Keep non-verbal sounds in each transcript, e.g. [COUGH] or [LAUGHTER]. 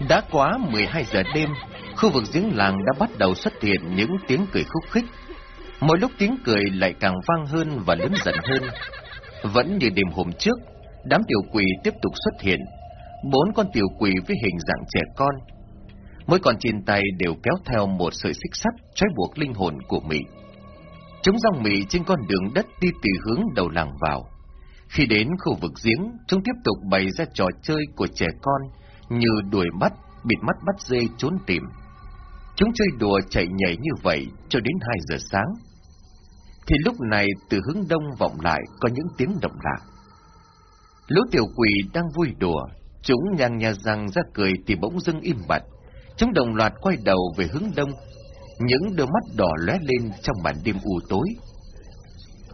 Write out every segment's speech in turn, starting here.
Đã quá 12 giờ đêm, khu vực giếng làng đã bắt đầu xuất hiện những tiếng cười khúc khích. Mỗi lúc tiếng cười lại càng vang hơn và lớn dần hơn. Vẫn như đêm hôm trước, đám tiểu quỷ tiếp tục xuất hiện. Bốn con tiểu quỷ với hình dạng trẻ con. Mỗi con trên tay đều kéo theo một sợi xích sắt trói buộc linh hồn của Mỹ. Chúng dòng Mỹ trên con đường đất đi từ hướng đầu làng vào. Khi đến khu vực giếng, chúng tiếp tục bày ra trò chơi của trẻ con như đuổi bắt, bịt mắt bắt dê trốn tìm. Chúng chơi đùa chạy nhảy như vậy cho đến 2 giờ sáng. Thì lúc này từ hướng đông vọng lại có những tiếng động lạ. Lũ tiểu quỷ đang vui đùa, chúng nhang nhà răng ra cười thì bỗng dưng im bặt. Chúng đồng loạt quay đầu về hướng đông, những đôi mắt đỏ lóe lên trong màn đêm u tối.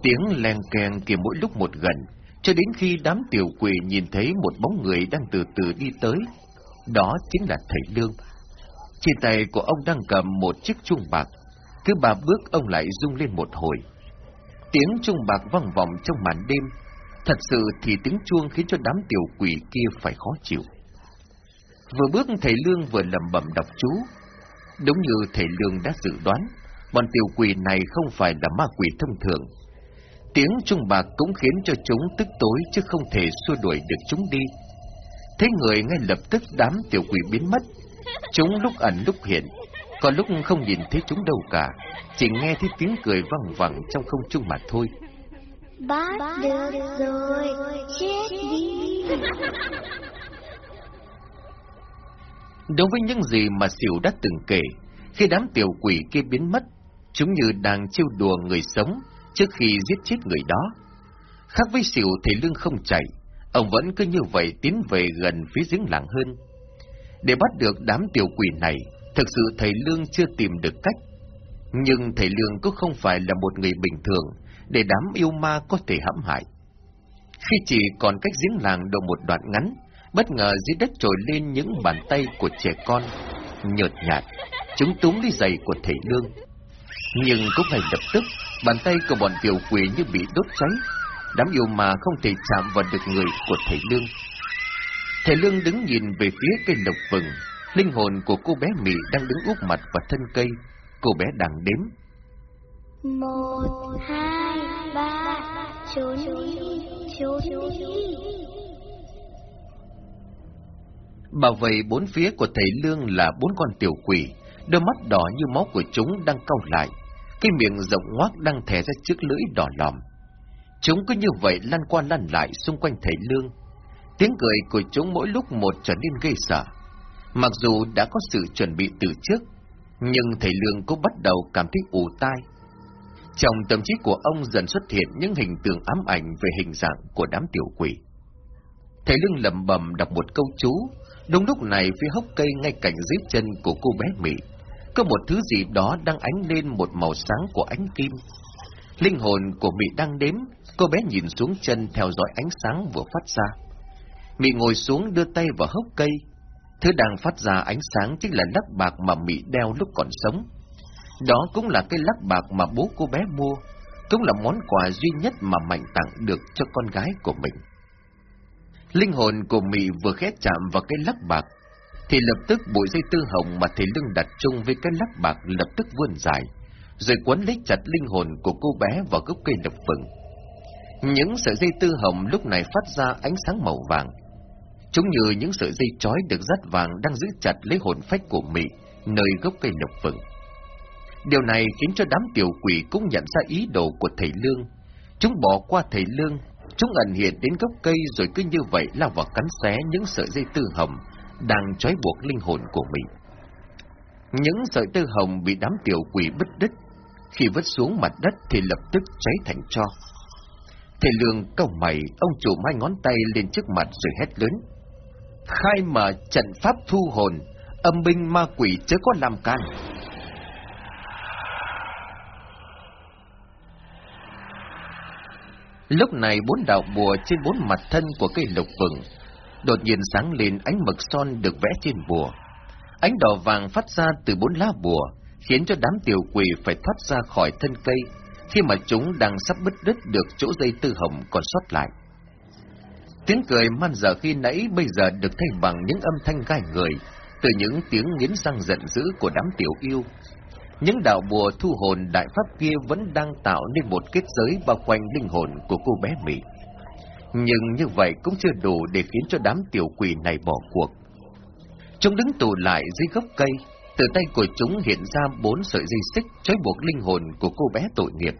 Tiếng len keng kia mỗi lúc một gần, cho đến khi đám tiểu quỷ nhìn thấy một bóng người đang từ từ đi tới. Đó chính là thầy Lương. Trên tay của ông đang cầm một chiếc chuông bạc, cứ ba bước ông lại rung lên một hồi. Tiếng chuông bạc vang vọng trong màn đêm, thật sự thì tiếng chuông khiến cho đám tiểu quỷ kia phải khó chịu. Vừa bước thầy Lương vừa lẩm bẩm đọc chú. Đúng như thầy Lương đã dự đoán, bọn tiểu quỷ này không phải là ma quỷ thông thường. Tiếng trung bạc cũng khiến cho chúng tức tối chứ không thể xua đuổi được chúng đi. Thấy người ngay lập tức đám tiểu quỷ biến mất. Chúng lúc ẩn lúc hiện, còn lúc không nhìn thấy chúng đâu cả, chỉ nghe thấy tiếng cười vang vẳng trong không trung mà thôi. Bắt được rồi, chết đi. Đối với những gì mà Sỉu đã từng kể, khi đám tiểu quỷ kia biến mất, chúng như đang trêu đùa người sống trước khi giết chết người đó. Khác với Sỉu thầy Lương không chạy, ông vẫn cứ như vậy tiến về gần phía giếng làng hơn. Để bắt được đám tiểu quỷ này, thực sự thầy Lương chưa tìm được cách. Nhưng thầy Lương cũng không phải là một người bình thường, để đám yêu ma có thể hãm hại. Khi chỉ còn cách giếng làng độ một đoạn ngắn, bất ngờ dưới đất trồi lên những bàn tay của trẻ con, nhợt nhạt, chúng túm lấy giày của thầy Lương. Nhưng cũng ngay lập tức, bàn tay của bọn tiểu quỷ như bị đốt cháy, đám yêu ma không thể chạm vào được người của thầy Lương. Thầy Lương đứng nhìn về phía cây lộc vừng, linh hồn của cô bé Mỹ đang đứng úp mặt vào thân cây, cô bé đang đếm. Một, hai, ba, trốn đi, trốn đi. Bảo vệ bốn phía của thầy Lương là bốn con tiểu quỷ, đôi mắt đỏ như máu của chúng đang cau lại, cái miệng rộng ngoác đang thè ra chiếc lưỡi đỏ lòm. Chúng cứ như vậy lăn qua lăn lại xung quanh thầy Lương. Tiếng cười của chúng mỗi lúc một trở nên gây sợ. Mặc dù đã có sự chuẩn bị từ trước, nhưng thầy Lương cũng bắt đầu cảm thấy ù tai. Trong tâm trí của ông dần xuất hiện những hình tượng ám ảnh về hình dạng của đám tiểu quỷ. Thầy Lương lẩm bẩm đọc một câu chú, đúng lúc này phía hốc cây ngay cạnh dưới chân của cô bé Mỹ, có một thứ gì đó đang ánh lên một màu sáng của ánh kim. Linh hồn của Mỹ đang đếm, cô bé nhìn xuống chân theo dõi ánh sáng vừa phát ra. mị ngồi xuống đưa tay vào hốc cây. Thứ đang phát ra ánh sáng chính là lắc bạc mà mị đeo lúc còn sống. Đó cũng là cái lắc bạc mà bố cô bé mua, cũng là món quà duy nhất mà Mạnh tặng được cho con gái của mình. Linh hồn của mị vừa khét chạm vào cái lắc bạc, thì lập tức bụi dây tư hồng mà thầy lưng đặt chung với cái lắc bạc lập tức vươn dài, rồi quấn lấy chặt linh hồn của cô bé vào gốc cây lập phừng. Những sợi dây tư hồng lúc này phát ra ánh sáng màu vàng. Chúng như những sợi dây trói được dắt vàng đang giữ chặt lấy hồn phách của Mỹ nơi gốc cây độc vừng. Điều này khiến cho đám tiểu quỷ cũng nhận ra ý đồ của thầy Lương. Chúng bỏ qua thầy Lương, chúng ẩn hiện đến gốc cây rồi cứ như vậy lao vào cắn xé những sợi dây tư hồng đang trói buộc linh hồn của mình. Những sợi tư hồng bị đám tiểu quỷ bứt đứt, khi vứt xuống mặt đất thì lập tức cháy thành tro. Thầy Lương câu mày, ông chủ hai ngón tay lên trước mặt rồi hét lớn. Khai mở trận pháp thu hồn, âm binh ma quỷ chớ có làm can. Lúc này bốn đạo bùa trên bốn mặt thân của cây lục vừng đột nhiên sáng lên ánh mực son được vẽ trên bùa. Ánh đỏ vàng phát ra từ bốn lá bùa, khiến cho đám tiểu quỷ phải thoát ra khỏi thân cây, khi mà chúng đang sắp bứt đứt được chỗ dây tư hồng còn sót lại. Tiếng cười man dở khi nãy bây giờ được thay bằng những âm thanh gai người, từ những tiếng nghiến răng giận dữ của đám tiểu yêu. Những đạo bùa thu hồn đại pháp kia vẫn đang tạo nên một kết giới bao quanh linh hồn của cô bé Mỹ. Nhưng như vậy cũng chưa đủ để khiến cho đám tiểu quỷ này bỏ cuộc. Chúng đứng tụ lại dưới gốc cây, từ tay của chúng hiện ra bốn sợi dây xích trói buộc linh hồn của cô bé tội nghiệp.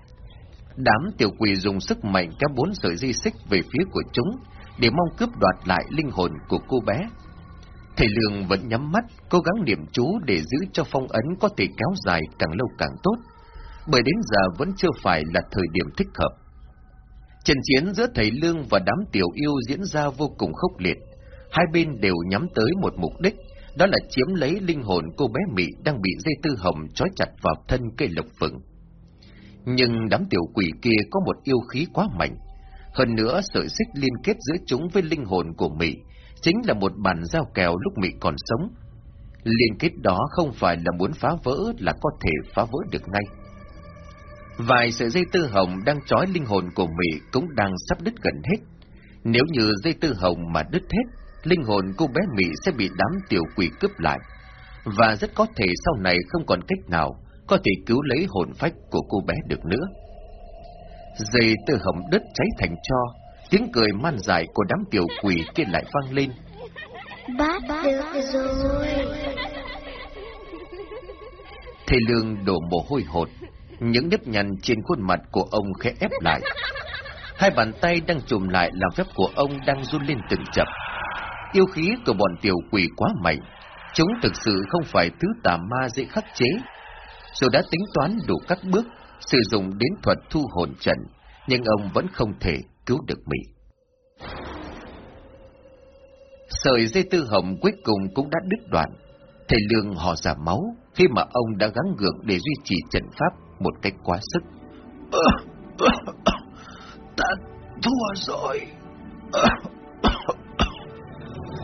Đám tiểu quỷ dùng sức mạnh các bốn sợi dây xích về phía của chúng để mong cướp đoạt lại linh hồn của cô bé. Thầy Lương vẫn nhắm mắt, cố gắng niệm chú để giữ cho phong ấn có thể kéo dài càng lâu càng tốt, bởi đến giờ vẫn chưa phải là thời điểm thích hợp. Trận chiến giữa thầy Lương và đám tiểu yêu diễn ra vô cùng khốc liệt. Hai bên đều nhắm tới một mục đích, đó là chiếm lấy linh hồn cô bé Mỹ đang bị dây tư hồng trói chặt vào thân cây lộc phượng. Nhưng đám tiểu quỷ kia có một yêu khí quá mạnh. Hơn nữa, sợi xích liên kết giữa chúng với linh hồn của Mỹ chính là một bàn giao kèo lúc Mỹ còn sống. Liên kết đó không phải là muốn phá vỡ là có thể phá vỡ được ngay. Vài sợi dây tư hồng đang trói linh hồn của Mỹ cũng đang sắp đứt gần hết. Nếu như dây tư hồng mà đứt hết, linh hồn cô bé Mỹ sẽ bị đám tiểu quỷ cướp lại. Và rất có thể sau này không còn cách nào có thể cứu lấy hồn phách của cô bé được nữa. Dây tư hồng đứt cháy thành cho, tiếng cười man dại của đám tiểu quỷ kia lại vang lên. Bắt được rồi. Thầy Lương đổ mồ hôi hột, những nếp nhăn trên khuôn mặt của ông khẽ ép lại. Hai bàn tay đang chùm lại làm phép của ông đang run lên từng chập. Yêu khí của bọn tiểu quỷ quá mạnh, chúng thực sự không phải thứ tà ma dễ khắc chế. Dù đã tính toán đủ các bước, sử dụng đến thuật thu hồn trận, nhưng ông vẫn không thể cứu được Mỹ. Sợi dây tư hồng cuối cùng cũng đã đứt đoạn. Thầy Lương họ giả máu khi mà ông đã gắng gượng để duy trì trận pháp một cách quá sức. Ta thua rồi.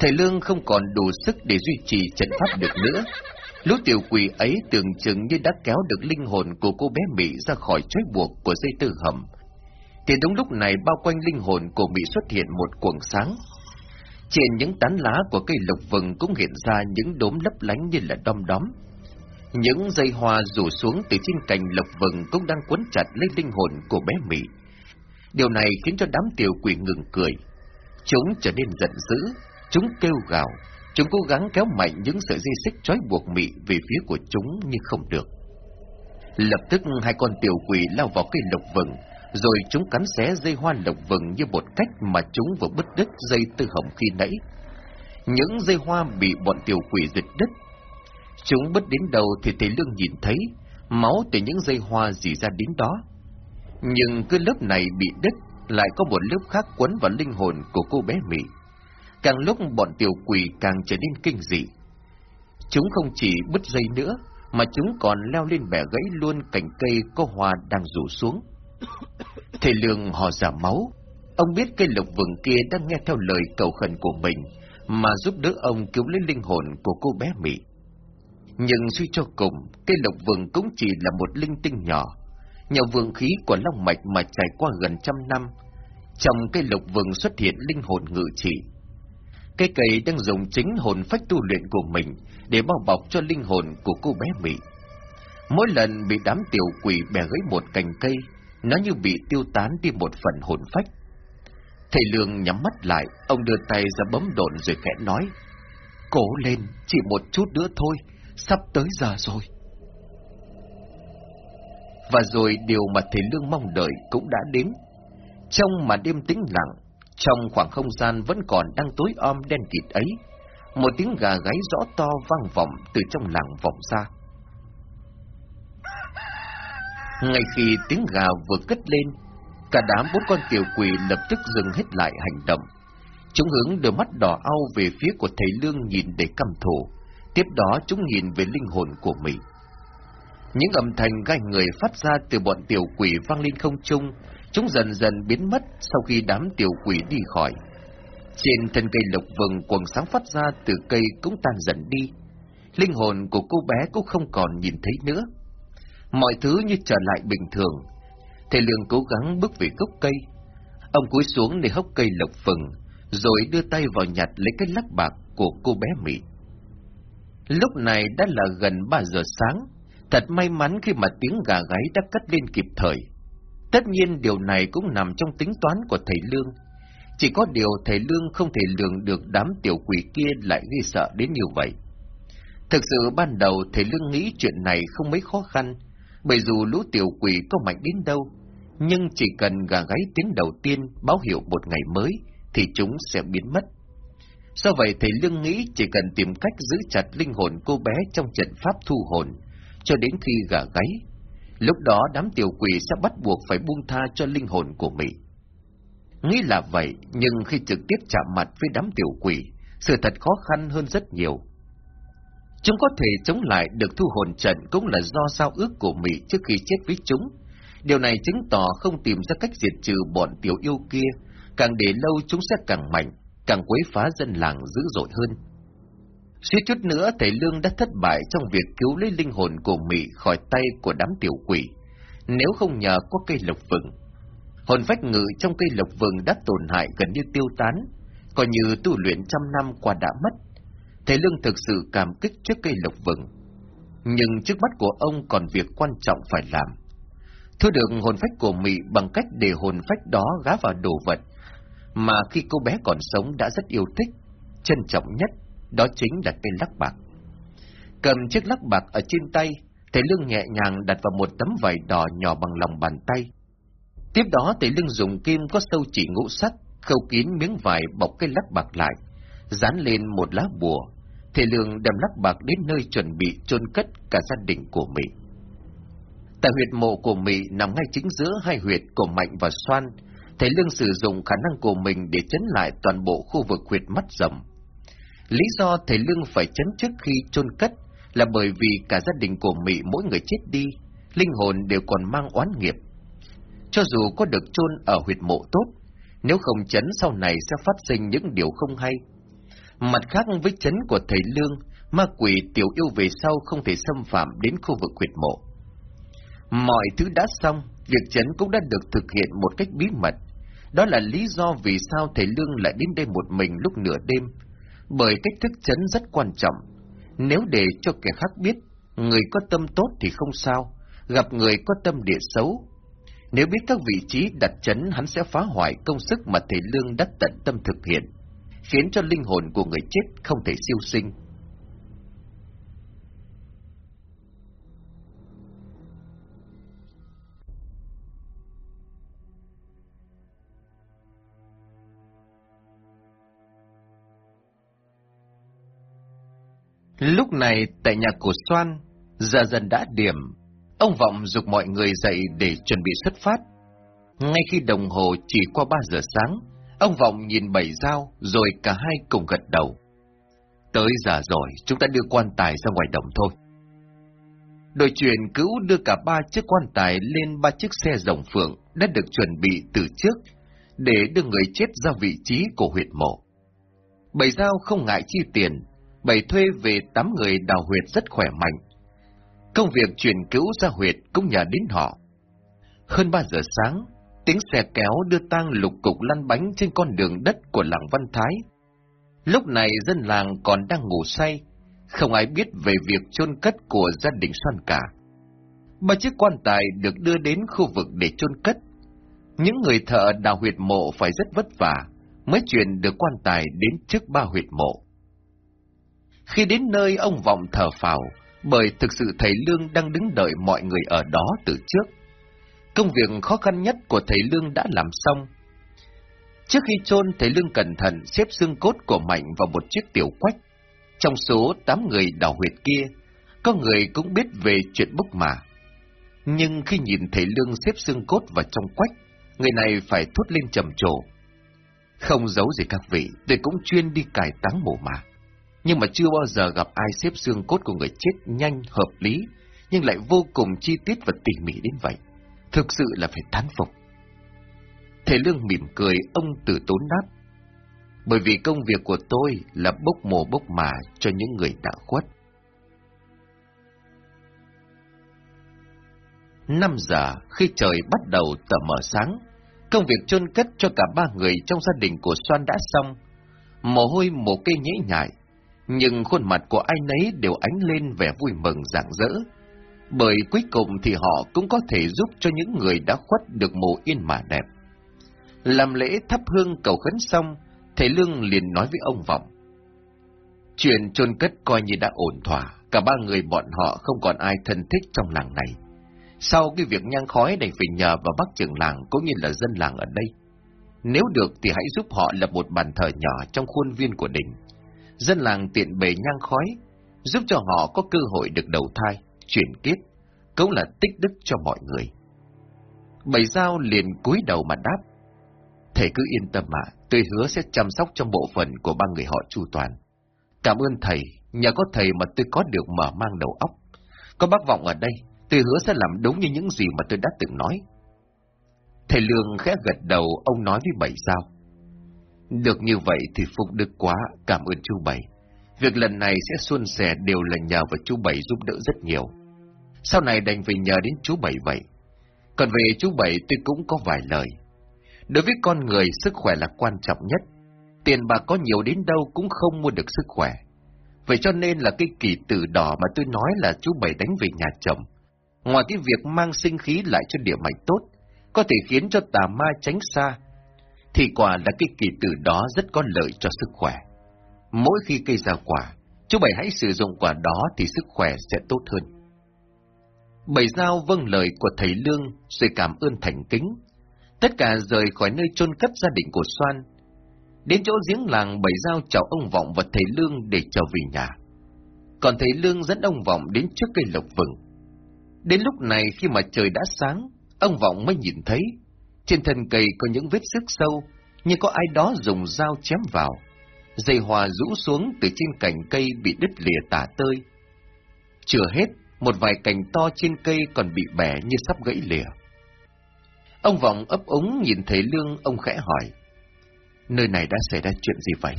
Thầy Lương không còn đủ sức để duy trì trận pháp được nữa. Lũ tiểu quỷ ấy tưởng chừng như đã kéo được linh hồn của cô bé Mỹ ra khỏi trói buộc của dây tư hầm. Thì đúng lúc này bao quanh linh hồn của Mỹ xuất hiện một cuồng sáng. Trên những tán lá của cây lộc vừng cũng hiện ra những đốm lấp lánh như là đom đóm. Những dây hoa rủ xuống từ trên cành lộc vừng cũng đang quấn chặt lấy linh hồn của bé Mỹ. Điều này khiến cho đám tiểu quỷ ngừng cười. Chúng trở nên giận dữ, chúng kêu gào, chúng cố gắng kéo mạnh những sợi dây xích trói buộc mị về phía của chúng nhưng không được. Lập tức hai con tiểu quỷ lao vào cây lộc vừng, rồi chúng cắn xé dây hoa lộc vừng như một cách mà chúng vừa bứt đứt dây tư hồng khi nãy. Những dây hoa bị bọn tiểu quỷ giật đứt. Chúng bứt đến đầu thì thầy Lương nhìn thấy, máu từ những dây hoa dì ra đến đó. Nhưng cứ lớp này bị đứt, lại có một lớp khác quấn vào linh hồn của cô bé Mỹ. Càng lúc bọn tiểu quỷ càng trở nên kinh dị. Chúng không chỉ bứt dây nữa, mà chúng còn leo lên bẻ gãy luôn cành cây có hoa đang rủ xuống. Thầy Lương họ giả máu. Ông biết cây lộc vừng kia đang nghe theo lời cầu khẩn của mình, mà giúp đỡ ông cứu lấy linh hồn của cô bé Mỹ. Nhưng suy cho cùng, cây lộc vừng cũng chỉ là một linh tinh nhỏ, nhờ vượng khí của long mạch mà trải qua gần trăm năm. Trong cây lộc vừng xuất hiện linh hồn ngự trị. Cây cây đang dùng chính hồn phách tu luyện của mình để bao bọc cho linh hồn của cô bé Mỹ. Mỗi lần bị đám tiểu quỷ bẻ gãy một cành cây, nó như bị tiêu tán đi một phần hồn phách. Thầy Lương nhắm mắt lại, ông đưa tay ra bấm đồn rồi khẽ nói. Cố lên, chỉ một chút nữa thôi, sắp tới giờ rồi. Và rồi điều mà thầy Lương mong đợi cũng đã đến. Trong mà đêm tĩnh lặng, trong khoảng không gian vẫn còn đang tối om đen kịt ấy, một tiếng gà gáy rõ to vang vọng từ trong làng vọng ra. Ngay khi tiếng gà vừa cất lên, cả đám bốn con tiểu quỷ lập tức dừng hết lại hành động. Chúng hướng đôi mắt đỏ au về phía của thầy Lương nhìn để căm thù, tiếp đó chúng nhìn về linh hồn của mình. Những âm thanh gai người phát ra từ bọn tiểu quỷ vang lên không trung, chúng dần dần biến mất sau khi đám tiểu quỷ đi khỏi. Trên thân cây lộc vừng quần sáng phát ra từ cây cũng tan dần đi. Linh hồn của cô bé cũng không còn nhìn thấy nữa. Mọi thứ như trở lại bình thường. Thầy Lương cố gắng bước về gốc cây. Ông cúi xuống để hốc cây lộc vừng, rồi đưa tay vào nhặt lấy cái lắc bạc của cô bé Mỹ. Lúc này đã là gần 3 giờ sáng, thật may mắn khi mà tiếng gà gáy đã cất lên kịp thời. Tất nhiên điều này cũng nằm trong tính toán của thầy Lương. Chỉ có điều thầy Lương không thể lường được đám tiểu quỷ kia lại gây sợ đến như vậy. Thực sự ban đầu thầy Lương nghĩ chuyện này không mấy khó khăn, bởi dù lũ tiểu quỷ có mạnh đến đâu, nhưng chỉ cần gà gáy tiếng đầu tiên báo hiệu một ngày mới, thì chúng sẽ biến mất. Do vậy thầy Lương nghĩ chỉ cần tìm cách giữ chặt linh hồn cô bé trong trận pháp thu hồn, cho đến khi gà gáy. Lúc đó đám tiểu quỷ sẽ bắt buộc phải buông tha cho linh hồn của mình. Nghĩ là vậy, nhưng khi trực tiếp chạm mặt với đám tiểu quỷ, sự thật khó khăn hơn rất nhiều. Chúng có thể chống lại được thu hồn trận cũng là do sao ước của Mỹ trước khi chết với chúng. Điều này chứng tỏ không tìm ra cách diệt trừ bọn tiểu yêu kia, càng để lâu chúng sẽ càng mạnh, càng quấy phá dân làng dữ dội hơn. Suýt chút nữa thầy Lương đã thất bại trong việc cứu lấy linh hồn của Mỹ khỏi tay của đám tiểu quỷ, nếu không nhờ có cây lộc vừng. Hồn phách ngự trong cây lộc vừng đã tổn hại gần như tiêu tán, coi như tu luyện trăm năm qua đã mất. Thầy Lương thực sự cảm kích trước cây lộc vừng. Nhưng trước mắt của ông còn việc quan trọng phải làm. Thu được hồn phách của Mỹ bằng cách để hồn phách đó gá vào đồ vật, mà khi cô bé còn sống đã rất yêu thích, trân trọng nhất, đó chính là cây lắc bạc. Cầm chiếc lắc bạc ở trên tay, thầy Lương nhẹ nhàng đặt vào một tấm vải đỏ nhỏ bằng lòng bàn tay. Tiếp đó thầy Lương dùng kim có sâu chỉ ngũ sắt khâu kín miếng vải bọc cây lắc bạc lại, dán lên một lá bùa. Thầy Lương đem lắc bạc đến nơi chuẩn bị chôn cất cả gia đình của Mỹ. Tại huyệt mộ của Mỹ nằm ngay chính giữa hai huyệt của Mạnh và Xoan, thầy Lương sử dụng khả năng của mình để chấn lại toàn bộ khu vực huyệt mắt rầm. Lý do thầy Lương phải chấn trước khi chôn cất là bởi vì cả gia đình của Mỹ mỗi người chết đi, linh hồn đều còn mang oán nghiệp. Cho dù có được chôn ở huyệt mộ tốt, nếu không chấn sau này sẽ phát sinh những điều không hay. Mặt khác với chấn của thầy Lương, ma quỷ tiểu yêu về sau không thể xâm phạm đến khu vực huyệt mộ. Mọi thứ đã xong, việc chấn cũng đã được thực hiện một cách bí mật. Đó là lý do vì sao thầy Lương lại đến đây một mình lúc nửa đêm. Bởi cách thức chấn rất quan trọng. Nếu để cho kẻ khác biết, người có tâm tốt thì không sao, gặp người có tâm địa xấu. Nếu biết các vị trí đặt chấn hắn sẽ phá hoại công sức mà thầy Lương đã tận tâm thực hiện, khiến cho linh hồn của người chết không thể siêu sinh. Lúc này tại nhà của Soan, giờ dần đã điểm, ông Vọng dục mọi người dậy để chuẩn bị xuất phát. Ngay khi đồng hồ chỉ qua ba giờ sáng, ông Vọng nhìn bảy dao rồi cả hai cùng gật đầu. Tới giờ rồi, chúng ta đưa quan tài ra ngoài đồng thôi. Đội truyền cứu đưa cả ba chiếc quan tài lên ba chiếc xe rồng phượng đã được chuẩn bị từ trước để đưa người chết ra vị trí của huyệt mộ. Bảy dao không ngại chi tiền, bày thuê về tám người đào huyệt rất khỏe mạnh. Công việc chuyển cứu ra huyệt cũng nhờ đến họ. Hơn ba giờ sáng, tiếng xe kéo đưa tang lục cục lăn bánh trên con đường đất của làng Văn Thái. Lúc này dân làng còn đang ngủ say, không ai biết về việc chôn cất của gia đình Soan cả. Ba chiếc quan tài được đưa đến khu vực để chôn cất. Những người thợ đào huyệt mộ phải rất vất vả, mới chuyển được quan tài đến trước ba huyệt mộ. Khi đến nơi ông Vọng thở phào, bởi thực sự thầy Lương đang đứng đợi mọi người ở đó từ trước. Công việc khó khăn nhất của thầy Lương đã làm xong. Trước khi chôn thầy Lương cẩn thận xếp xương cốt của Mạnh vào một chiếc tiểu quách. Trong số 8 người đào huyệt kia, có người cũng biết về chuyện bốc mà. Nhưng khi nhìn thầy Lương xếp xương cốt vào trong quách, người này phải thốt lên trầm trồ. Không giấu gì các vị, tôi cũng chuyên đi cải táng mộ mà. Nhưng mà chưa bao giờ gặp ai xếp xương cốt của người chết nhanh, hợp lý, nhưng lại vô cùng chi tiết và tỉ mỉ đến vậy. Thực sự là phải thán phục. Thầy Lương mỉm cười, ông từ tốn đáp. Bởi vì công việc của tôi là bốc mồ bốc mà cho những người đã khuất. Năm giờ khi trời bắt đầu tờ mờ sáng, công việc chôn cất cho cả ba người trong gia đình của Soan đã xong. Mồ hôi mồ cây nhễ nhại, nhưng khuôn mặt của ai nấy đều ánh lên vẻ vui mừng rạng rỡ. Bởi cuối cùng thì họ cũng có thể giúp cho những người đã khuất được mồ yên mà đẹp. Làm lễ thắp hương cầu khấn xong, thầy Lương liền nói với ông Vọng. Chuyện chôn cất coi như đã ổn thỏa, cả ba người bọn họ không còn ai thân thích trong làng này. Sau cái việc nhang khói đành phải nhờ vào bác trưởng làng cũng như là dân làng ở đây. Nếu được thì hãy giúp họ lập một bàn thờ nhỏ trong khuôn viên của đình. Dân làng tiện bề nhang khói, giúp cho họ có cơ hội được đầu thai, chuyển kiếp, cũng là tích đức cho mọi người. Bảy dao liền cúi đầu mà đáp. Thầy cứ yên tâm mà, tôi hứa sẽ chăm sóc trong bộ phận của ba người họ chu toàn. Cảm ơn thầy, nhờ có thầy mà tôi có được mở mang đầu óc. Có bác vọng ở đây, tôi hứa sẽ làm đúng như những gì mà tôi đã từng nói. Thầy Lương khẽ gật đầu, ông nói với Bảy sao được như vậy thì phục đức quá, cảm ơn chú Bảy. Việc lần này sẽ xuân sẻ đều là nhờ vào chú Bảy giúp đỡ rất nhiều. Sau này đành phải nhờ đến chú Bảy vậy. Còn về chú Bảy tôi cũng có vài lời. Đối với con người, sức khỏe là quan trọng nhất. Tiền bạc có nhiều đến đâu cũng không mua được sức khỏe. Vậy cho nên là cái kỳ tử đỏ mà tôi nói là chú Bảy đánh về nhà chồng. Ngoài cái việc mang sinh khí lại cho địa mạch tốt, có thể khiến cho tà ma tránh xa, thì quả là cái kỳ tử đó rất có lợi cho sức khỏe. Mỗi khi cây ra quả, chú Bảy hãy sử dụng quả đó thì sức khỏe sẽ tốt hơn. Bảy giao vâng lời của thầy Lương rồi cảm ơn thành kính. Tất cả rời khỏi nơi chôn cất gia đình của Soan. Đến chỗ giếng làng bảy giao chào ông Vọng và thầy Lương để trở về nhà. Còn thầy Lương dẫn ông Vọng đến trước cây lộc vừng. Đến lúc này khi mà trời đã sáng, ông Vọng mới nhìn thấy, trên thân cây có những vết sức sâu, như có ai đó dùng dao chém vào. Dây hòa rũ xuống từ trên cành cây bị đứt lìa tả tơi. Chưa hết, một vài cành to trên cây còn bị bẻ như sắp gãy lìa. Ông Vọng ấp úng nhìn thấy Lương, ông khẽ hỏi, nơi này đã xảy ra chuyện gì vậy?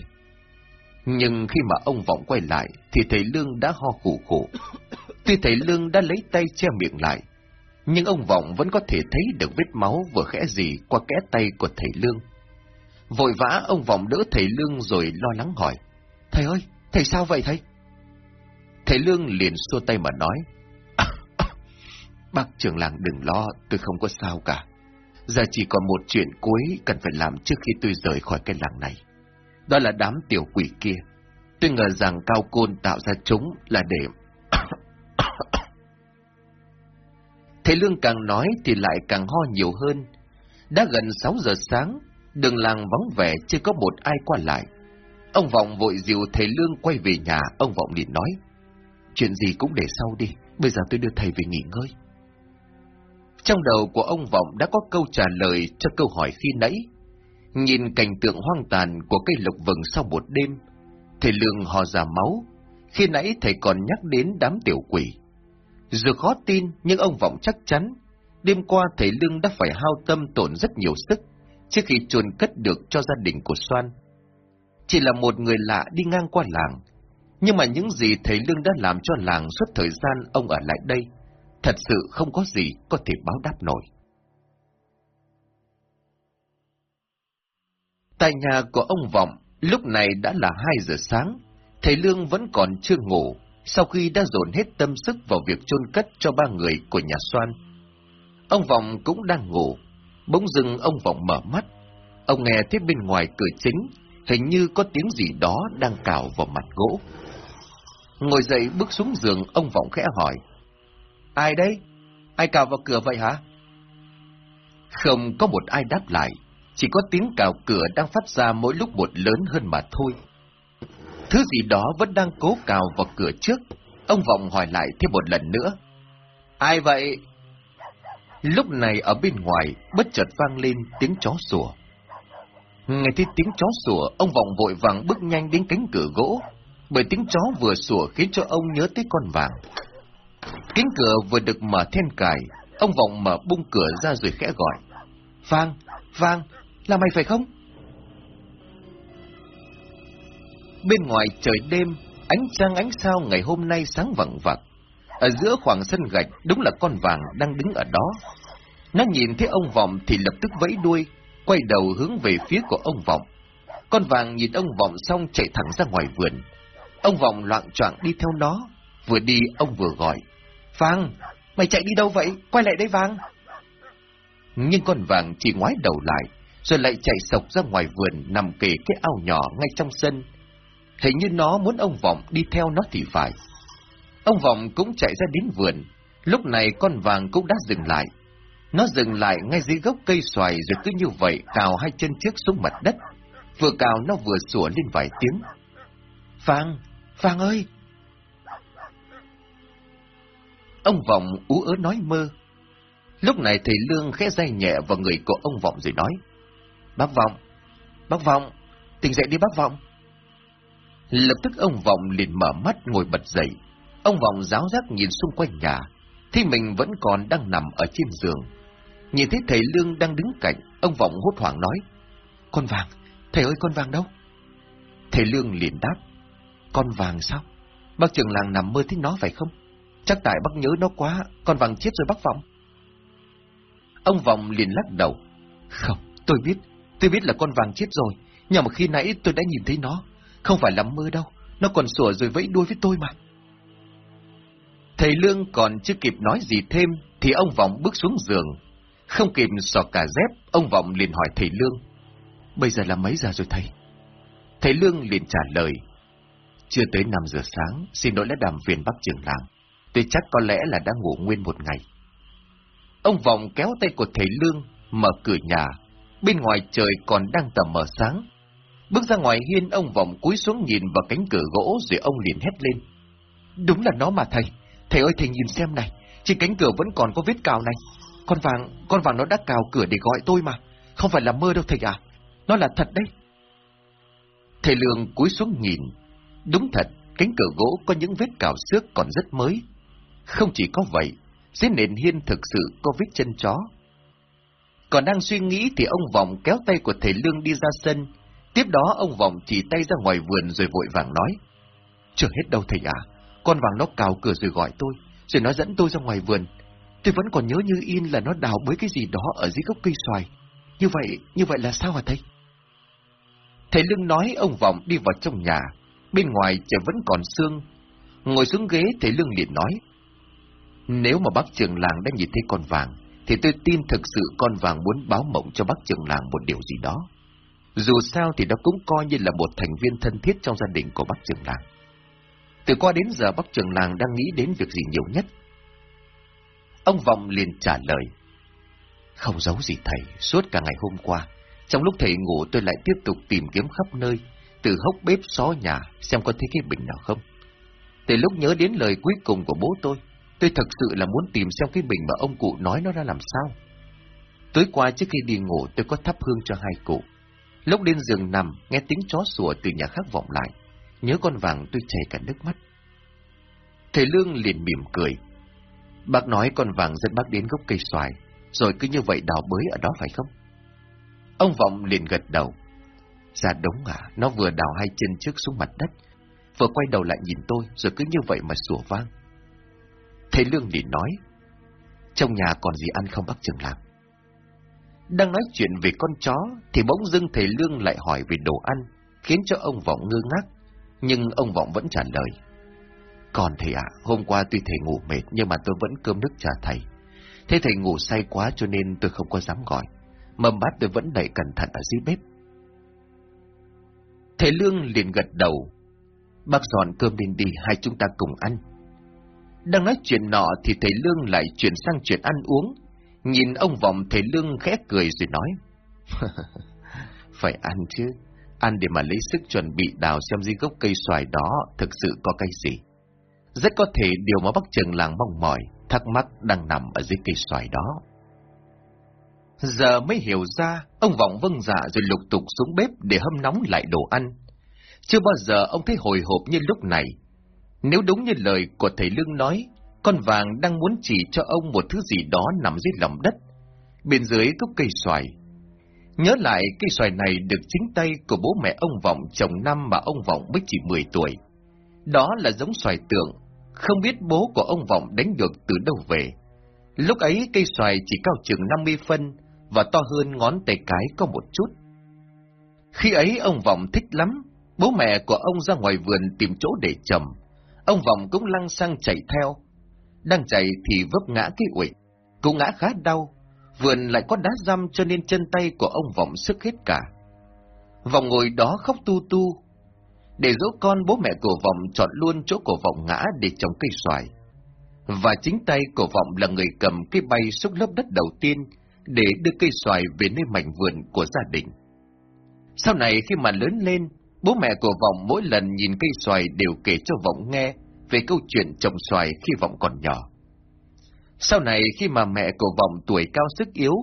Nhưng khi mà ông Vọng quay lại, thì thầy Lương đã ho khủ khủ. Tuy thầy Lương đã lấy tay che miệng lại, nhưng ông Vọng vẫn có thể thấy được vết máu vừa khẽ gì qua kẽ tay của thầy Lương. Vội vã ông Vọng đỡ thầy Lương rồi lo lắng hỏi, Thầy ơi, thầy sao vậy thầy? Thầy Lương liền xua tay mà nói, [LAUGHS] Bác trưởng làng đừng lo, tôi không có sao cả. Giờ chỉ còn một chuyện cuối cần phải làm trước khi tôi rời khỏi cái làng này. Đó là đám tiểu quỷ kia. Tôi ngờ rằng cao côn tạo ra chúng là để [COUGHS] [COUGHS] [COUGHS] Thầy Lương càng nói thì lại càng ho nhiều hơn. Đã gần 6 giờ sáng, đường làng vắng vẻ chưa có một ai qua lại. Ông Vọng vội dìu thầy Lương quay về nhà, ông Vọng liền nói. Chuyện gì cũng để sau đi, bây giờ tôi đưa thầy về nghỉ ngơi. Trong đầu của ông Vọng đã có câu trả lời cho câu hỏi khi nãy. Nhìn cảnh tượng hoang tàn của cây lộc vừng sau một đêm, thầy Lương hò ra máu. Khi nãy thầy còn nhắc đến đám tiểu quỷ. Dù khó tin, nhưng ông Vọng chắc chắn, đêm qua thầy Lương đã phải hao tâm tổn rất nhiều sức, trước khi chuồn cất được cho gia đình của Soan. Chỉ là một người lạ đi ngang qua làng, nhưng mà những gì thầy Lương đã làm cho làng suốt thời gian ông ở lại đây, thật sự không có gì có thể báo đáp nổi. Tại nhà của ông Vọng, lúc này đã là 2 giờ sáng, thầy Lương vẫn còn chưa ngủ, sau khi đã dồn hết tâm sức vào việc chôn cất cho ba người của nhà Soan. Ông Vọng cũng đang ngủ, bỗng dưng ông Vọng mở mắt, ông nghe thấy bên ngoài cửa chính, hình như có tiếng gì đó đang cào vào mặt gỗ. Ngồi dậy bước xuống giường, ông Vọng khẽ hỏi. Ai đấy? Ai cào vào cửa vậy hả? Không có một ai đáp lại, chỉ có tiếng cào cửa đang phát ra mỗi lúc một lớn hơn mà thôi. Thứ gì đó vẫn đang cố cào vào cửa trước. Ông Vọng hỏi lại thêm một lần nữa. Ai vậy? Lúc này ở bên ngoài, bất chợt vang lên tiếng chó sủa. Nghe thấy tiếng chó sủa, ông Vọng vội vàng bước nhanh đến cánh cửa gỗ, bởi tiếng chó vừa sủa khiến cho ông nhớ tới con vàng. Cánh cửa vừa được mở then cài, ông Vọng mở bung cửa ra rồi khẽ gọi. Vàng, Vàng, là mày phải không? Bên ngoài trời đêm, ánh trăng ánh sao ngày hôm nay sáng vẳng vặc. Ở giữa khoảng sân gạch đúng là con vàng đang đứng ở đó. Nó nhìn thấy ông Vọng thì lập tức vẫy đuôi, quay đầu hướng về phía của ông Vọng. Con vàng nhìn ông Vọng xong chạy thẳng ra ngoài vườn. Ông Vọng loạn choạng đi theo nó, vừa đi ông vừa gọi. Vàng, mày chạy đi đâu vậy? Quay lại đây Vàng. Nhưng con vàng chỉ ngoái đầu lại, rồi lại chạy sộc ra ngoài vườn nằm kề cái ao nhỏ ngay trong sân. Hình như nó muốn ông Vọng đi theo nó thì phải. Ông Vọng cũng chạy ra đến vườn, lúc này con vàng cũng đã dừng lại. Nó dừng lại ngay dưới gốc cây xoài rồi cứ như vậy cào hai chân trước xuống mặt đất. Vừa cào nó vừa sủa lên vài tiếng. Vàng, Vàng ơi! Ông Vọng ú ớ nói mơ. Lúc này thầy Lương khẽ day nhẹ vào người của ông Vọng rồi nói. Bác Vọng! Bác Vọng! Tỉnh dậy đi bác Vọng! Lập tức ông Vọng liền mở mắt ngồi bật dậy. Ông Vọng giáo giác nhìn xung quanh nhà, thì mình vẫn còn đang nằm ở trên giường. Nhìn thấy thầy Lương đang đứng cạnh, ông Vọng hốt hoảng nói. Con vàng! Thầy ơi con vàng đâu? Thầy Lương liền đáp. Con vàng sao? Bác trưởng làng nằm mơ thấy nó phải không? Chắc tại bác nhớ nó quá, con vàng chết rồi bác Vọng. Ông Vọng liền lắc đầu. Không, tôi biết, tôi biết là con vàng chết rồi, nhưng mà khi nãy tôi đã nhìn thấy nó. Không phải là mơ đâu, nó còn sủa rồi vẫy đuôi với tôi mà. Thầy Lương còn chưa kịp nói gì thêm, thì ông Vọng bước xuống giường. Không kịp sò cả dép, ông Vọng liền hỏi thầy Lương. Bây giờ là mấy giờ rồi thầy? Thầy Lương liền trả lời. Chưa tới 5 giờ sáng, xin lỗi đã đàm phiền bác trưởng làng. Tôi chắc có lẽ là đã ngủ nguyên một ngày. Ông Vọng kéo tay của thầy Lương, mở cửa nhà. Bên ngoài trời còn đang tầm mờ sáng. Bước ra ngoài hiên, ông Vọng cúi xuống nhìn vào cánh cửa gỗ rồi ông liền hét lên. Đúng là nó mà thầy. Thầy ơi thầy nhìn xem này, trên cánh cửa vẫn còn có vết cào này. Con vàng, con vàng nó đã cào cửa để gọi tôi mà. Không phải là mơ đâu thầy à. Nó là thật đấy. Thầy Lương cúi xuống nhìn, Đúng thật, cánh cửa gỗ có những vết cào xước còn rất mới. Không chỉ có vậy, dưới nền hiên thực sự có vết chân chó. Còn đang suy nghĩ thì ông Vọng kéo tay của thầy Lương đi ra sân. Tiếp đó ông Vọng chỉ tay ra ngoài vườn rồi vội vàng nói. Chưa hết đâu thầy à, con vàng nó cào cửa rồi gọi tôi, rồi nó dẫn tôi ra ngoài vườn. Tôi vẫn còn nhớ như in là nó đào bới cái gì đó ở dưới gốc cây xoài. Như vậy, như vậy là sao hả thầy? Thầy Lương nói ông Vọng đi vào trong nhà, Bên ngoài trời vẫn còn sương. Ngồi xuống ghế thầy Lương liền nói. Nếu mà bác trường làng đã nhìn thấy con vàng, thì tôi tin thực sự con vàng muốn báo mộng cho bác trường làng một điều gì đó. Dù sao thì nó cũng coi như là một thành viên thân thiết trong gia đình của bác trưởng làng. Từ qua đến giờ bác trưởng làng đang nghĩ đến việc gì nhiều nhất? Ông Vọng liền trả lời. Không giấu gì thầy, suốt cả ngày hôm qua, trong lúc thầy ngủ tôi lại tiếp tục tìm kiếm khắp nơi, từ hốc bếp xó nhà xem có thấy cái bình nào không. Từ lúc nhớ đến lời cuối cùng của bố tôi, tôi thật sự là muốn tìm xem cái bình mà ông cụ nói nó ra làm sao. Tối qua trước khi đi ngủ tôi có thắp hương cho hai cụ. Lúc lên giường nằm, nghe tiếng chó sủa từ nhà khác vọng lại. Nhớ con vàng tôi chảy cả nước mắt. Thầy Lương liền mỉm cười. Bác nói con vàng dẫn bác đến gốc cây xoài, rồi cứ như vậy đào bới ở đó phải không? Ông Vọng liền gật đầu. Dạ đúng à, nó vừa đào hai chân trước xuống mặt đất, vừa quay đầu lại nhìn tôi, rồi cứ như vậy mà sủa vang. Thầy Lương liền nói, trong nhà còn gì ăn không bác trưởng làm? Đang nói chuyện về con chó, thì bỗng dưng thầy Lương lại hỏi về đồ ăn, khiến cho ông Vọng ngơ ngác, nhưng ông Vọng vẫn trả lời. Còn thầy ạ, hôm qua tuy thầy ngủ mệt nhưng mà tôi vẫn cơm nước trả thầy. Thế thầy ngủ say quá cho nên tôi không có dám gọi. Mâm bát tôi vẫn đậy cẩn thận ở dưới bếp. Thầy Lương liền gật đầu. Bác dọn cơm lên đi, hai chúng ta cùng ăn. Đang nói chuyện nọ thì thầy Lương lại chuyển sang chuyện ăn uống. Nhìn ông Vọng thầy Lương khẽ cười rồi nói. [LAUGHS] Phải ăn chứ, ăn để mà lấy sức chuẩn bị đào xem dưới gốc cây xoài đó thực sự có cây gì. Rất có thể điều mà bác trường làng mong mỏi, thắc mắc đang nằm ở dưới cây xoài đó. Giờ mới hiểu ra, ông Vọng vâng dạ rồi lục tục xuống bếp để hâm nóng lại đồ ăn. Chưa bao giờ ông thấy hồi hộp như lúc này. Nếu đúng như lời của thầy Lương nói, con vàng đang muốn chỉ cho ông một thứ gì đó nằm dưới lòng đất, bên dưới gốc cây xoài. Nhớ lại cây xoài này được chính tay của bố mẹ ông Vọng trồng năm mà ông Vọng mới chỉ 10 tuổi. Đó là giống xoài tượng, không biết bố của ông Vọng đánh được từ đâu về. Lúc ấy cây xoài chỉ cao chừng 50 phân và to hơn ngón tay cái có một chút. Khi ấy ông Vọng thích lắm, bố mẹ của ông ra ngoài vườn tìm chỗ để trầm. Ông Vọng cũng lăng sang chạy theo. Đang chạy thì vấp ngã cái ủi, cú ngã khá đau. Vườn lại có đá răm cho nên chân tay của ông Vọng sức hết cả. Vọng ngồi đó khóc tu tu. Để dỗ con bố mẹ của Vọng chọn luôn chỗ của Vọng ngã để trồng cây xoài. Và chính tay của Vọng là người cầm cái bay xúc lớp đất đầu tiên để đưa cây xoài về nơi mảnh vườn của gia đình. Sau này khi mà lớn lên, bố mẹ của Vọng mỗi lần nhìn cây xoài đều kể cho Vọng nghe về câu chuyện trồng xoài khi Vọng còn nhỏ. Sau này khi mà mẹ của Vọng tuổi cao sức yếu,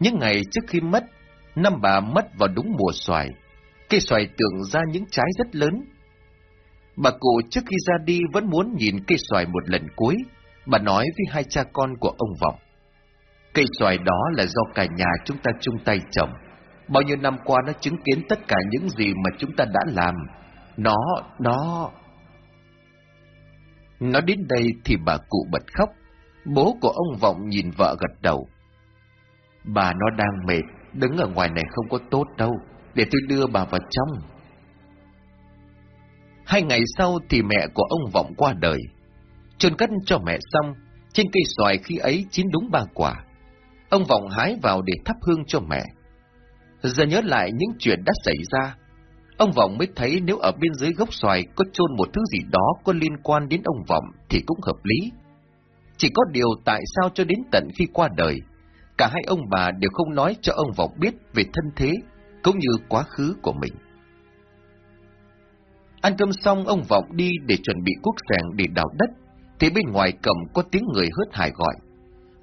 những ngày trước khi mất, năm bà mất vào đúng mùa xoài, cây xoài tượng ra những trái rất lớn. Bà cụ trước khi ra đi vẫn muốn nhìn cây xoài một lần cuối, bà nói với hai cha con của ông Vọng. Cây xoài đó là do cả nhà chúng ta chung tay trồng. Bao nhiêu năm qua nó chứng kiến tất cả những gì mà chúng ta đã làm. Nó, nó... Nói đến đây thì bà cụ bật khóc. Bố của ông Vọng nhìn vợ gật đầu. Bà nó đang mệt, đứng ở ngoài này không có tốt đâu, để tôi đưa bà vào trong. Hai ngày sau thì mẹ của ông Vọng qua đời. Chôn cất cho mẹ xong, trên cây xoài khi ấy chín đúng ba quả. Ông Vọng hái vào để thắp hương cho mẹ. Giờ nhớ lại những chuyện đã xảy ra, ông Vọng mới thấy nếu ở bên dưới gốc xoài có chôn một thứ gì đó có liên quan đến ông Vọng thì cũng hợp lý. Chỉ có điều tại sao cho đến tận khi qua đời, cả hai ông bà đều không nói cho ông Vọng biết về thân thế, cũng như quá khứ của mình. Ăn cơm xong ông Vọng đi để chuẩn bị cuốc sẻng để đào đất, thì bên ngoài cầm có tiếng người hớt hải gọi.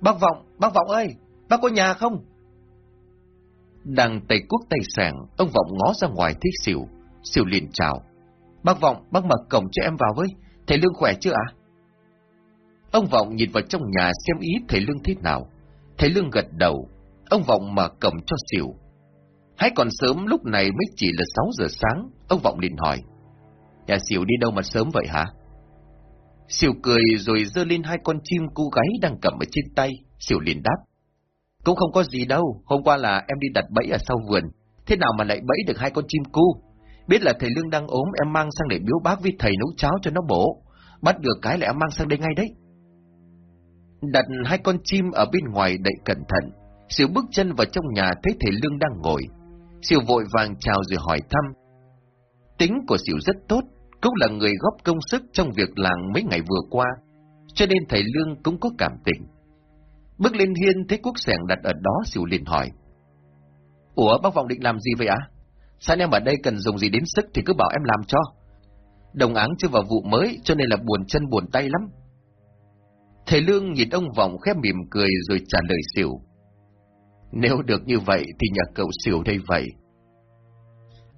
Bác Vọng, bác Vọng ơi, bác có nhà không? Đang tay cuốc tay sàng ông Vọng ngó ra ngoài thấy xỉu, xỉu liền chào. Bác Vọng, bác mở cổng cho em vào với, thầy Lương khỏe chưa ạ? Ông Vọng nhìn vào trong nhà xem ý thầy Lương thế nào. Thầy Lương gật đầu, ông Vọng mở cổng cho xỉu. Hãy còn sớm lúc này mới chỉ là 6 giờ sáng, ông Vọng liền hỏi. Nhà xỉu đi đâu mà sớm vậy hả? Xỉu cười rồi dơ lên hai con chim cô gái đang cầm ở trên tay, xỉu liền đáp. Cũng không có gì đâu, hôm qua là em đi đặt bẫy ở sau vườn, thế nào mà lại bẫy được hai con chim cu? Biết là thầy Lương đang ốm, em mang sang để biếu bác với thầy nấu cháo cho nó bổ. Bắt được cái là em mang sang đây ngay đấy. Đặt hai con chim ở bên ngoài đậy cẩn thận, Siêu bước chân vào trong nhà thấy thầy Lương đang ngồi. Siêu vội vàng chào rồi hỏi thăm. Tính của Siêu rất tốt, cũng là người góp công sức trong việc làng mấy ngày vừa qua, cho nên thầy Lương cũng có cảm tình. Bước lên hiên thấy cuốc sẻng đặt ở đó xỉu liền hỏi. Ủa, bác Vọng định làm gì vậy ạ? À? Sao em ở đây cần dùng gì đến sức thì cứ bảo em làm cho. Đồng áng chưa vào vụ mới, cho nên là buồn chân buồn tay lắm. Thầy Lương nhìn ông Vọng khép mỉm cười rồi trả lời xỉu. Nếu được như vậy thì nhà cậu xỉu đây vậy.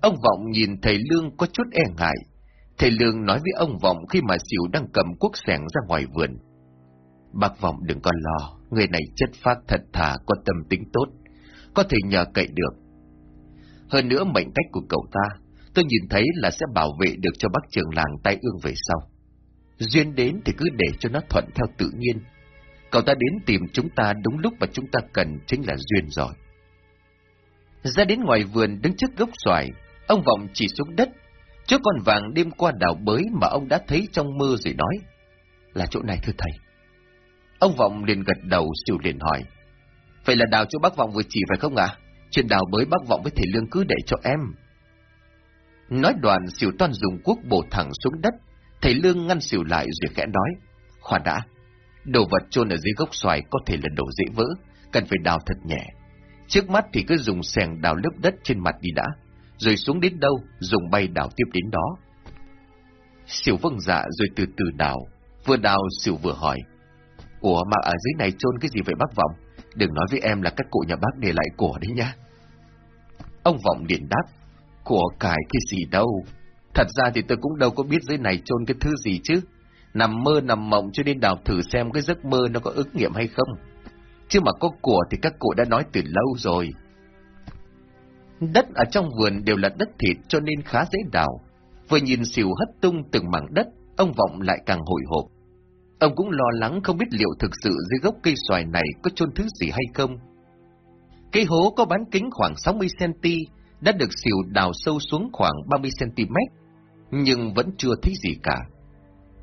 Ông Vọng nhìn thầy Lương có chút e ngại. Thầy Lương nói với ông Vọng khi mà xỉu đang cầm cuốc sẻng ra ngoài vườn. Bác Vọng đừng có lo, người này chất phác thật thà, có tâm tính tốt, có thể nhờ cậy được. Hơn nữa mệnh cách của cậu ta, tôi nhìn thấy là sẽ bảo vệ được cho bác trưởng làng tay ương về sau. Duyên đến thì cứ để cho nó thuận theo tự nhiên. Cậu ta đến tìm chúng ta đúng lúc mà chúng ta cần chính là duyên rồi. Ra đến ngoài vườn đứng trước gốc xoài, ông Vọng chỉ xuống đất. trước con vàng đêm qua đào bới mà ông đã thấy trong mơ rồi nói. Là chỗ này thưa thầy. Ông Vọng liền gật đầu siêu liền hỏi. Vậy là đào chỗ bác Vọng vừa chỉ phải không ạ? Chuyện đào mới bác Vọng với thầy Lương cứ để cho em. Nói đoàn xỉu toan dùng cuốc bổ thẳng xuống đất, thầy Lương ngăn xỉu lại rồi khẽ nói. Khoan đã, đồ vật chôn ở dưới gốc xoài có thể là đồ dễ vỡ, cần phải đào thật nhẹ. Trước mắt thì cứ dùng sẻng đào lớp đất trên mặt đi đã, rồi xuống đến đâu, dùng bay đào tiếp đến đó. Xỉu vâng dạ rồi từ từ đào, vừa đào xỉu vừa hỏi. Ủa mà ở dưới này chôn cái gì vậy bác Vọng? Đừng nói với em là các cụ nhà bác để lại của đấy nhá. Ông Vọng liền đáp, của cải cái gì đâu. Thật ra thì tôi cũng đâu có biết dưới này chôn cái thứ gì chứ. Nằm mơ nằm mộng cho nên đào thử xem cái giấc mơ nó có ứng nghiệm hay không. Chứ mà có của thì các cụ đã nói từ lâu rồi. Đất ở trong vườn đều là đất thịt cho nên khá dễ đào. Vừa nhìn xỉu hất tung từng mảng đất, ông Vọng lại càng hồi hộp. Ông cũng lo lắng không biết liệu thực sự dưới gốc cây xoài này có chôn thứ gì hay không. Cây hố có bán kính khoảng 60cm, đã được xỉu đào sâu xuống khoảng 30cm, nhưng vẫn chưa thấy gì cả.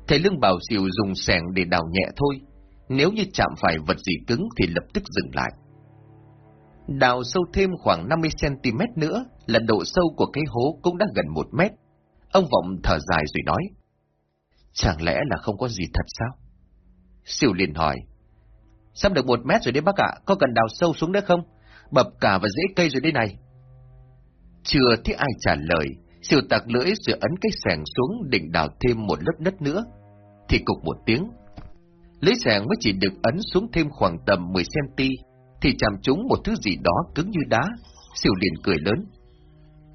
Thầy Lương bảo xỉu dùng sẻng để đào nhẹ thôi, nếu như chạm phải vật gì cứng thì lập tức dừng lại. Đào sâu thêm khoảng 50cm nữa là độ sâu của cái hố cũng đã gần 1 mét. Ông Vọng thở dài rồi nói. Chẳng lẽ là không có gì thật sao? Siêu liền hỏi. Sắp được một mét rồi đấy bác ạ, có cần đào sâu xuống nữa không? Bập cả vào rễ cây rồi đây này. Chưa thấy ai trả lời, siêu tạc lưỡi rồi ấn cái sẻng xuống định đào thêm một lớp đất nữa. Thì cục một tiếng. Lấy sẻng mới chỉ được ấn xuống thêm khoảng tầm 10cm, thì chạm trúng một thứ gì đó cứng như đá. Siêu liền cười lớn.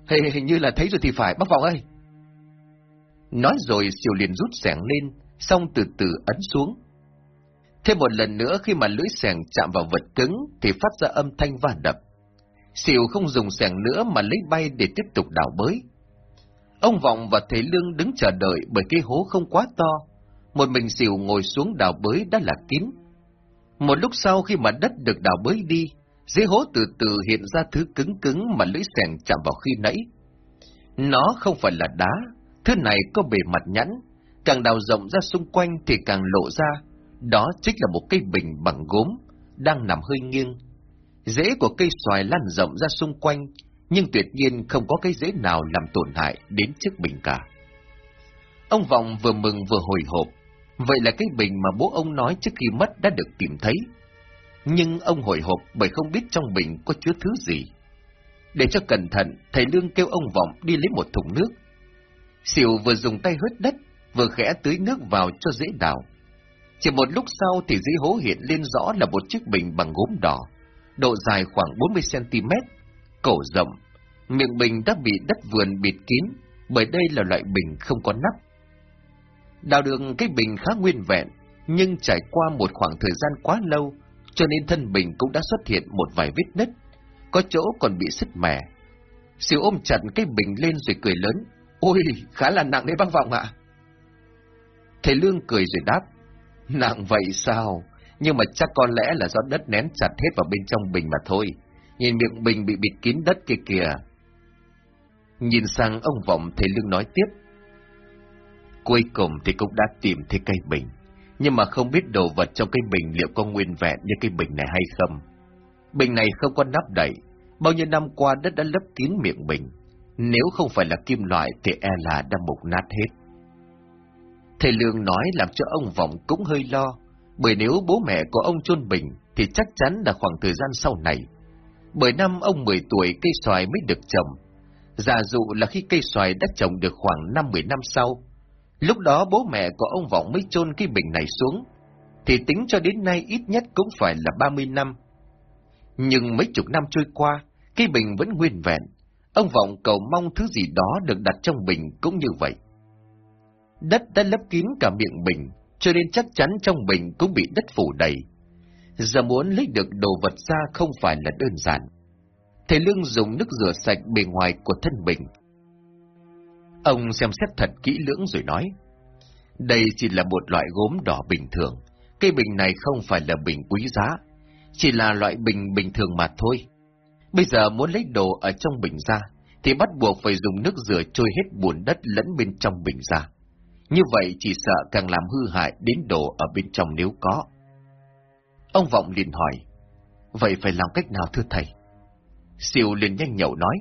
Hey, hình như là thấy rồi thì phải, bác vọng ơi. Nói rồi siêu liền rút sẻng lên, xong từ từ ấn xuống. Thêm một lần nữa khi mà lưỡi sẻng chạm vào vật cứng thì phát ra âm thanh va đập. Xỉu không dùng sẻng nữa mà lấy bay để tiếp tục đào bới. Ông Vọng và thầy Lương đứng chờ đợi bởi cái hố không quá to. Một mình xỉu ngồi xuống đào bới đã là kín. Một lúc sau khi mà đất được đào bới đi, dưới hố từ từ hiện ra thứ cứng cứng mà lưỡi sẻng chạm vào khi nãy. Nó không phải là đá, thứ này có bề mặt nhẵn, càng đào rộng ra xung quanh thì càng lộ ra, đó chính là một cây bình bằng gốm, đang nằm hơi nghiêng. Rễ của cây xoài lan rộng ra xung quanh, nhưng tuyệt nhiên không có cái rễ nào làm tổn hại đến chiếc bình cả. Ông Vọng vừa mừng vừa hồi hộp, vậy là cái bình mà bố ông nói trước khi mất đã được tìm thấy. Nhưng ông hồi hộp bởi không biết trong bình có chứa thứ gì. Để cho cẩn thận, thầy Lương kêu ông Vọng đi lấy một thùng nước. Xỉu vừa dùng tay hớt đất, vừa khẽ tưới nước vào cho dễ đào. Chỉ một lúc sau thì dưới hố hiện lên rõ là một chiếc bình bằng gốm đỏ, độ dài khoảng 40cm, cổ rộng. Miệng bình đã bị đất vườn bịt kín, bởi đây là loại bình không có nắp. Đào đường cái bình khá nguyên vẹn, nhưng trải qua một khoảng thời gian quá lâu, cho nên thân bình cũng đã xuất hiện một vài vết nứt, có chỗ còn bị sứt mẻ. Siêu ôm chặt cái bình lên rồi cười lớn. Ôi, khá là nặng đấy băng vọng ạ. Thầy Lương cười rồi đáp. Nặng vậy sao? Nhưng mà chắc có lẽ là do đất nén chặt hết vào bên trong bình mà thôi. Nhìn miệng bình bị bịt kín đất kia kìa. Nhìn sang ông Vọng thầy Lương nói tiếp. Cuối cùng thì cũng đã tìm thấy cây bình. Nhưng mà không biết đồ vật trong cây bình liệu có nguyên vẹn như cây bình này hay không. Bình này không có nắp đậy. Bao nhiêu năm qua đất đã lấp kín miệng bình. Nếu không phải là kim loại thì e là đã mục nát hết. Thầy Lương nói làm cho ông Vọng cũng hơi lo, bởi nếu bố mẹ của ông chôn bình thì chắc chắn là khoảng thời gian sau này. Bởi năm ông 10 tuổi cây xoài mới được trồng. Giả dụ là khi cây xoài đã trồng được khoảng 5-10 năm sau. Lúc đó bố mẹ của ông Vọng mới chôn cái bình này xuống. Thì tính cho đến nay ít nhất cũng phải là 30 năm. Nhưng mấy chục năm trôi qua, cây bình vẫn nguyên vẹn. Ông Vọng cầu mong thứ gì đó được đặt trong bình cũng như vậy. Đất đã lấp kín cả miệng bình, cho nên chắc chắn trong bình cũng bị đất phủ đầy. Giờ muốn lấy được đồ vật ra không phải là đơn giản. Thầy Lương dùng nước rửa sạch bề ngoài của thân bình. Ông xem xét thật kỹ lưỡng rồi nói. Đây chỉ là một loại gốm đỏ bình thường. Cây bình này không phải là bình quý giá, chỉ là loại bình bình thường mà thôi. Bây giờ muốn lấy đồ ở trong bình ra, thì bắt buộc phải dùng nước rửa trôi hết bùn đất lẫn bên trong bình ra. Như vậy chỉ sợ càng làm hư hại đến đồ ở bên trong nếu có. Ông Vọng liền hỏi, vậy phải làm cách nào thưa thầy? Siêu liền nhanh nhậu nói,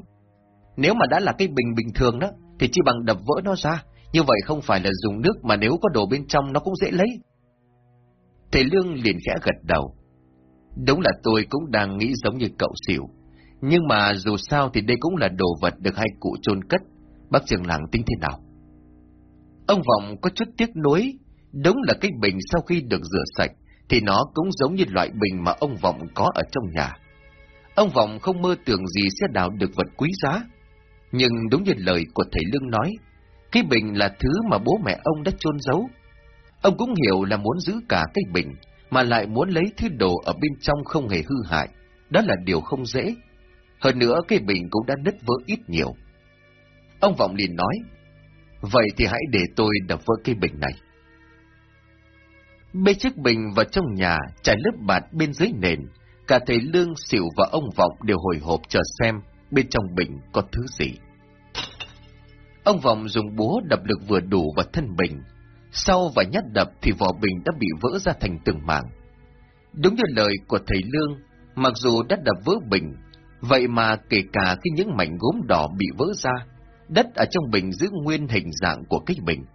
nếu mà đã là cái bình bình thường đó, thì chỉ bằng đập vỡ nó ra. Như vậy không phải là dùng nước mà nếu có đồ bên trong nó cũng dễ lấy. Thầy Lương liền khẽ gật đầu. Đúng là tôi cũng đang nghĩ giống như cậu xỉu. Nhưng mà dù sao thì đây cũng là đồ vật được hai cụ chôn cất. Bác trưởng làng tính thế nào? Ông Vọng có chút tiếc nuối. Đúng là cái bình sau khi được rửa sạch, thì nó cũng giống như loại bình mà ông Vọng có ở trong nhà. Ông Vọng không mơ tưởng gì sẽ đào được vật quý giá. Nhưng đúng như lời của thầy Lương nói, cái bình là thứ mà bố mẹ ông đã chôn giấu. Ông cũng hiểu là muốn giữ cả cái bình, mà lại muốn lấy thứ đồ ở bên trong không hề hư hại. Đó là điều không dễ. Hơn nữa cái bình cũng đã nứt vỡ ít nhiều. Ông Vọng liền nói, vậy thì hãy để tôi đập vỡ cái bình này. Bê chiếc bình vào trong nhà, trải lớp bạt bên dưới nền, cả thầy Lương, sỉu và ông Vọng đều hồi hộp chờ xem bên trong bình có thứ gì. Ông Vọng dùng búa đập lực vừa đủ vào thân bình, sau vài nhát đập thì vỏ bình đã bị vỡ ra thành từng mảng. Đúng như lời của thầy Lương, mặc dù đã đập vỡ bình, vậy mà kể cả khi những mảnh gốm đỏ bị vỡ ra, đất ở trong bình giữ nguyên hình dạng của cái bình.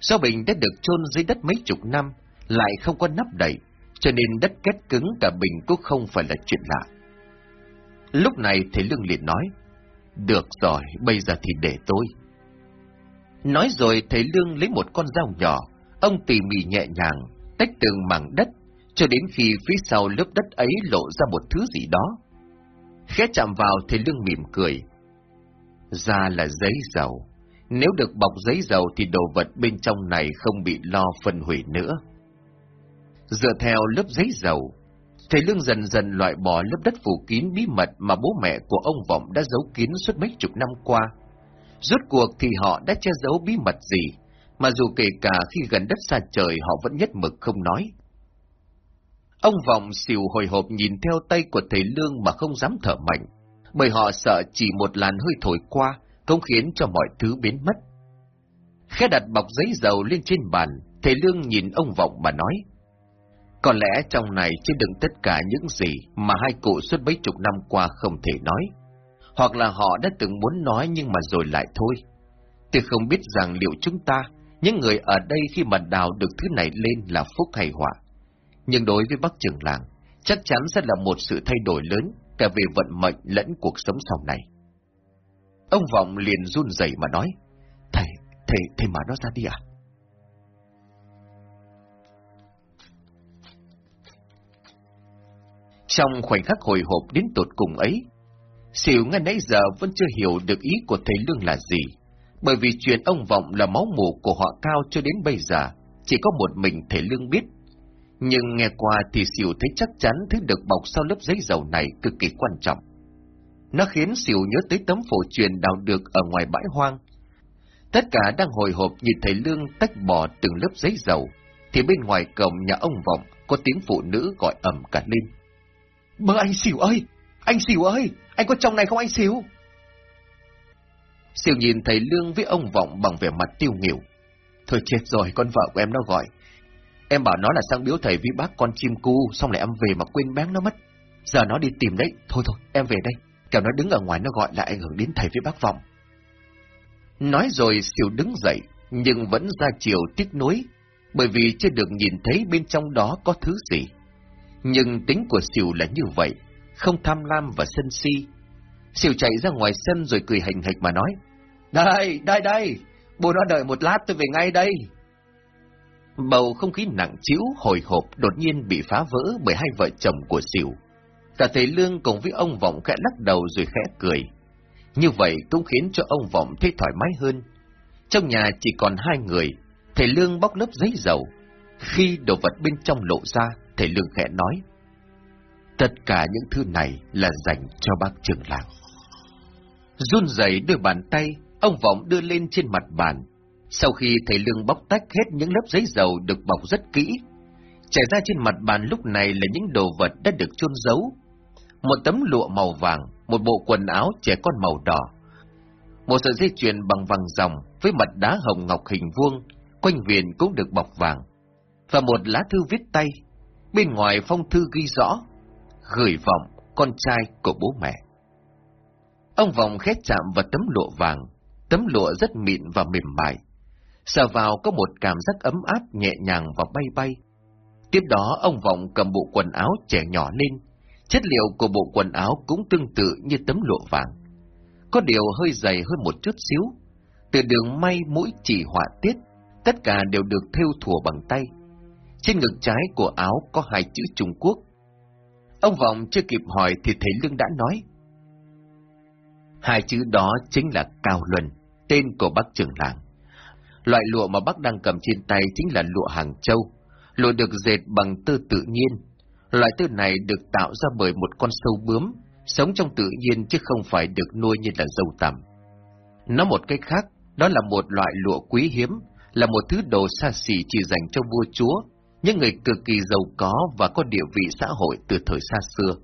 Do bình đã được chôn dưới đất mấy chục năm, lại không có nắp đậy, cho nên đất kết cứng cả bình cũng không phải là chuyện lạ. Lúc này thầy Lương liền nói, được rồi, bây giờ thì để tôi. Nói rồi thầy Lương lấy một con dao nhỏ, ông tỉ mỉ nhẹ nhàng, tách từng mảng đất, cho đến khi phía sau lớp đất ấy lộ ra một thứ gì đó. Khẽ chạm vào thầy Lương mỉm cười. Ra là giấy dầu. Nếu được bọc giấy dầu thì đồ vật bên trong này không bị lo phân hủy nữa. Dựa theo lớp giấy dầu, thầy Lương dần dần loại bỏ lớp đất phủ kín bí mật mà bố mẹ của ông Vọng đã giấu kín suốt mấy chục năm qua. Rốt cuộc thì họ đã che giấu bí mật gì, mà dù kể cả khi gần đất xa trời họ vẫn nhất mực không nói. Ông Vọng xìu hồi hộp nhìn theo tay của thầy Lương mà không dám thở mạnh, bởi họ sợ chỉ một làn hơi thổi qua không khiến cho mọi thứ biến mất. Khẽ đặt bọc giấy dầu lên trên bàn, thầy Lương nhìn ông Vọng mà nói. Có lẽ trong này chứa đựng tất cả những gì mà hai cụ suốt mấy chục năm qua không thể nói. Hoặc là họ đã từng muốn nói nhưng mà rồi lại thôi. Tôi không biết rằng liệu chúng ta, những người ở đây khi mà đào được thứ này lên là phúc hay họa. Nhưng đối với bác trưởng làng, chắc chắn sẽ là một sự thay đổi lớn cả về vận mệnh lẫn cuộc sống sau này. Ông Vọng liền run rẩy mà nói, Thầy, thầy, thầy mà nó ra đi à? Trong khoảnh khắc hồi hộp đến tột cùng ấy, Xỉu ngay nãy giờ vẫn chưa hiểu được ý của thầy Lương là gì, bởi vì chuyện ông Vọng là máu mủ của họ cao cho đến bây giờ, chỉ có một mình thầy Lương biết. Nhưng nghe qua thì Xỉu thấy chắc chắn thứ được bọc sau lớp giấy dầu này cực kỳ quan trọng. Nó khiến Xỉu nhớ tới tấm phổ truyền đào được ở ngoài bãi hoang. Tất cả đang hồi hộp nhìn thầy Lương tách bỏ từng lớp giấy dầu, thì bên ngoài cổng nhà ông Vọng có tiếng phụ nữ gọi ẩm cả lên. Mơ anh xỉu ơi! Anh xỉu ơi! Anh có chồng này không anh xỉu? Xỉu nhìn thầy Lương với ông Vọng bằng vẻ mặt tiêu nghỉu. Thôi chết rồi, con vợ của em nó gọi. Em bảo nó là sang biếu thầy với bác con chim cu, xong lại em về mà quên bán nó mất. Giờ nó đi tìm đấy. Thôi thôi, em về đây. Kẻo nó đứng ở ngoài nó gọi lại ảnh hưởng đến thầy với bác Vọng. Nói rồi xỉu đứng dậy, nhưng vẫn ra chiều tiếc nuối, bởi vì chưa được nhìn thấy bên trong đó có thứ gì. Nhưng tính của Sỉu là như vậy, không tham lam và sân si. Sỉu chạy ra ngoài sân rồi cười hành hạch mà nói, Đây, đây, đây, bố nó đợi một lát tôi về ngay đây. Bầu không khí nặng trĩu hồi hộp đột nhiên bị phá vỡ bởi hai vợ chồng của xỉu. Cả thầy Lương cùng với ông Vọng khẽ lắc đầu rồi khẽ cười. Như vậy cũng khiến cho ông Vọng thấy thoải mái hơn. Trong nhà chỉ còn hai người, thầy Lương bóc lớp giấy dầu. Khi đồ vật bên trong lộ ra, thầy Lương khẽ nói. Tất cả những thứ này là dành cho bác trưởng làng. Run rẩy đưa bàn tay, ông Vọng đưa lên trên mặt bàn. Sau khi thầy Lương bóc tách hết những lớp giấy dầu được bọc rất kỹ, trải ra trên mặt bàn lúc này là những đồ vật đã được chôn giấu. Một tấm lụa màu vàng, một bộ quần áo trẻ con màu đỏ, một sợi dây chuyền bằng vàng ròng với mặt đá hồng ngọc hình vuông, quanh viền cũng được bọc vàng, và một lá thư viết tay Bên ngoài phong thư ghi rõ, gửi vọng con trai của bố mẹ. Ông vọng khét chạm vào tấm lụa vàng, tấm lụa rất mịn và mềm mại. Sờ vào có một cảm giác ấm áp nhẹ nhàng và bay bay. Tiếp đó ông Vọng cầm bộ quần áo trẻ nhỏ lên. Chất liệu của bộ quần áo cũng tương tự như tấm lụa vàng. Có điều hơi dày hơn một chút xíu. Từ đường may mũi chỉ họa tiết, tất cả đều được thêu thùa bằng tay. Trên ngực trái của áo có hai chữ Trung Quốc. Ông Vọng chưa kịp hỏi thì thấy Lương đã nói. Hai chữ đó chính là Cao Luân, tên của bác trưởng làng. Loại lụa mà bác đang cầm trên tay chính là lụa Hàng Châu. Lụa được dệt bằng tơ tự nhiên. Loại tơ này được tạo ra bởi một con sâu bướm, sống trong tự nhiên chứ không phải được nuôi như là dâu tằm. Nói một cách khác, đó là một loại lụa quý hiếm, là một thứ đồ xa xỉ chỉ dành cho vua chúa, những người cực kỳ giàu có và có địa vị xã hội từ thời xa xưa.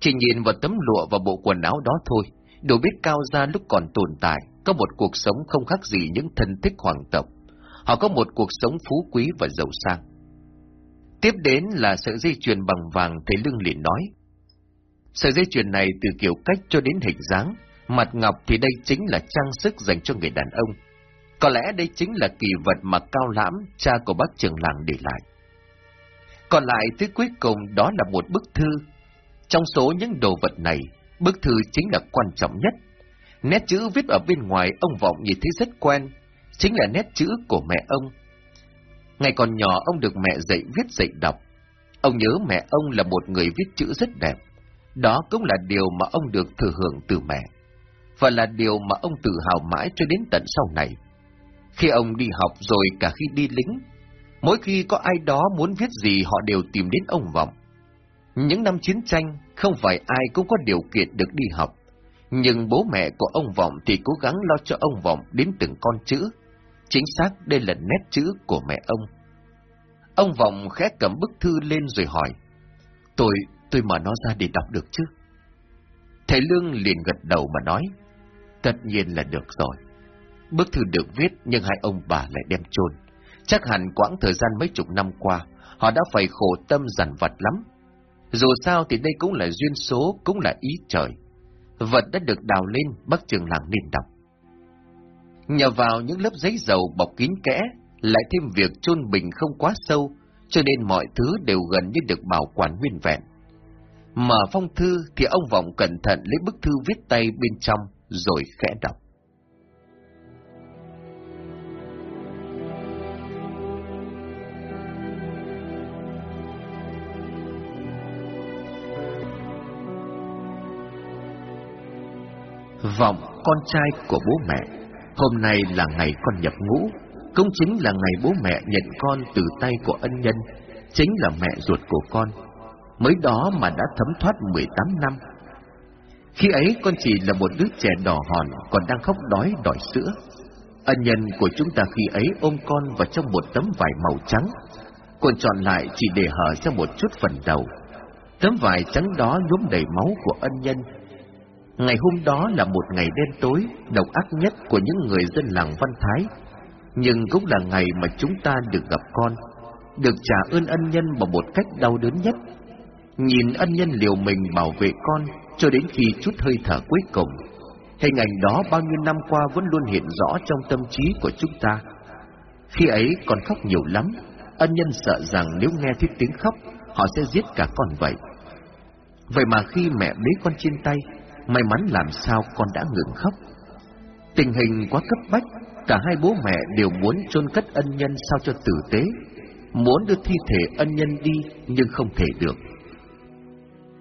Chỉ nhìn vào tấm lụa và bộ quần áo đó thôi, đều biết cao gia lúc còn tồn tại, có một cuộc sống không khác gì những thân thích hoàng tộc. Họ có một cuộc sống phú quý và giàu sang. Tiếp đến là sợi dây chuyền bằng vàng thấy lưng liền nói. Sợi dây chuyền này từ kiểu cách cho đến hình dáng, mặt ngọc thì đây chính là trang sức dành cho người đàn ông. Có lẽ đây chính là kỳ vật mà Cao Lãm, cha của bác trưởng làng để lại. Còn lại thứ cuối cùng đó là một bức thư. Trong số những đồ vật này, bức thư chính là quan trọng nhất. Nét chữ viết ở bên ngoài ông Vọng nhìn thấy rất quen, chính là nét chữ của mẹ ông. Ngày còn nhỏ ông được mẹ dạy viết dạy đọc. Ông nhớ mẹ ông là một người viết chữ rất đẹp. Đó cũng là điều mà ông được thừa hưởng từ mẹ. Và là điều mà ông tự hào mãi cho đến tận sau này. Khi ông đi học rồi cả khi đi lính, mỗi khi có ai đó muốn viết gì họ đều tìm đến ông Vọng. Những năm chiến tranh, không phải ai cũng có điều kiện được đi học, nhưng bố mẹ của ông Vọng thì cố gắng lo cho ông Vọng đến từng con chữ. Chính xác đây là nét chữ của mẹ ông. Ông Vọng khẽ cầm bức thư lên rồi hỏi, tôi, tôi mở nó ra để đọc được chứ? Thầy Lương liền gật đầu mà nói, tất nhiên là được rồi. Bức thư được viết nhưng hai ông bà lại đem chôn. Chắc hẳn quãng thời gian mấy chục năm qua, họ đã phải khổ tâm dằn vặt lắm. Dù sao thì đây cũng là duyên số, cũng là ý trời. Vật đã được đào lên, bác trường làng nên đọc. Nhờ vào những lớp giấy dầu bọc kín kẽ, lại thêm việc chôn bình không quá sâu, cho nên mọi thứ đều gần như được bảo quản nguyên vẹn. Mở phong thư thì ông Vọng cẩn thận lấy bức thư viết tay bên trong, rồi khẽ đọc. Vọng con trai của bố mẹ. Hôm nay là ngày con nhập ngũ, Cũng chính là ngày bố mẹ nhận con từ tay của ân nhân, Chính là mẹ ruột của con. Mới đó mà đã thấm thoát 18 năm. Khi ấy con chỉ là một đứa trẻ đỏ hòn, Còn đang khóc đói đòi sữa. Ân nhân của chúng ta khi ấy ôm con vào trong một tấm vải màu trắng, Còn chọn lại chỉ để hở ra một chút phần đầu. Tấm vải trắng đó nhuốm đầy máu của ân nhân Ngày hôm đó là một ngày đen tối, độc ác nhất của những người dân làng Văn Thái. Nhưng cũng là ngày mà chúng ta được gặp con, được trả ơn ân nhân bằng một cách đau đớn nhất. Nhìn ân nhân liều mình bảo vệ con cho đến khi chút hơi thở cuối cùng. Hình ảnh đó bao nhiêu năm qua vẫn luôn hiện rõ trong tâm trí của chúng ta. Khi ấy con khóc nhiều lắm, ân nhân sợ rằng nếu nghe thấy tiếng khóc, họ sẽ giết cả con vậy. Vậy mà khi mẹ bế con trên tay, May mắn làm sao con đã ngừng khóc. Tình hình quá cấp bách, Cả hai bố mẹ đều muốn chôn cất ân nhân sao cho tử tế, Muốn đưa thi thể ân nhân đi Nhưng không thể được.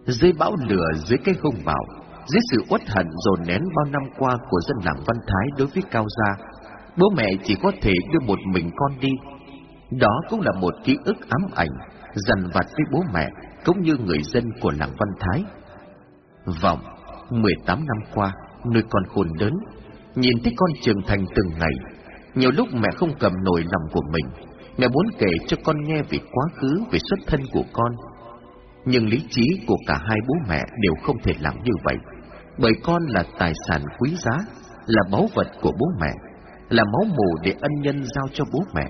Dưới bão lửa, dưới cái hung bạo, Dưới sự uất hận dồn nén bao năm qua Của dân làng Văn Thái đối với Cao Gia, Bố mẹ chỉ có thể đưa một mình con đi. Đó cũng là một ký ức ám ảnh Dằn vặt với bố mẹ Cũng như người dân của làng Văn Thái. Vọng 18 năm qua, nuôi con khôn lớn, nhìn thấy con trưởng thành từng ngày. Nhiều lúc mẹ không cầm nổi lòng của mình, mẹ muốn kể cho con nghe về quá khứ, về xuất thân của con. Nhưng lý trí của cả hai bố mẹ đều không thể làm như vậy, bởi con là tài sản quý giá, là báu vật của bố mẹ, là máu mù để ân nhân giao cho bố mẹ.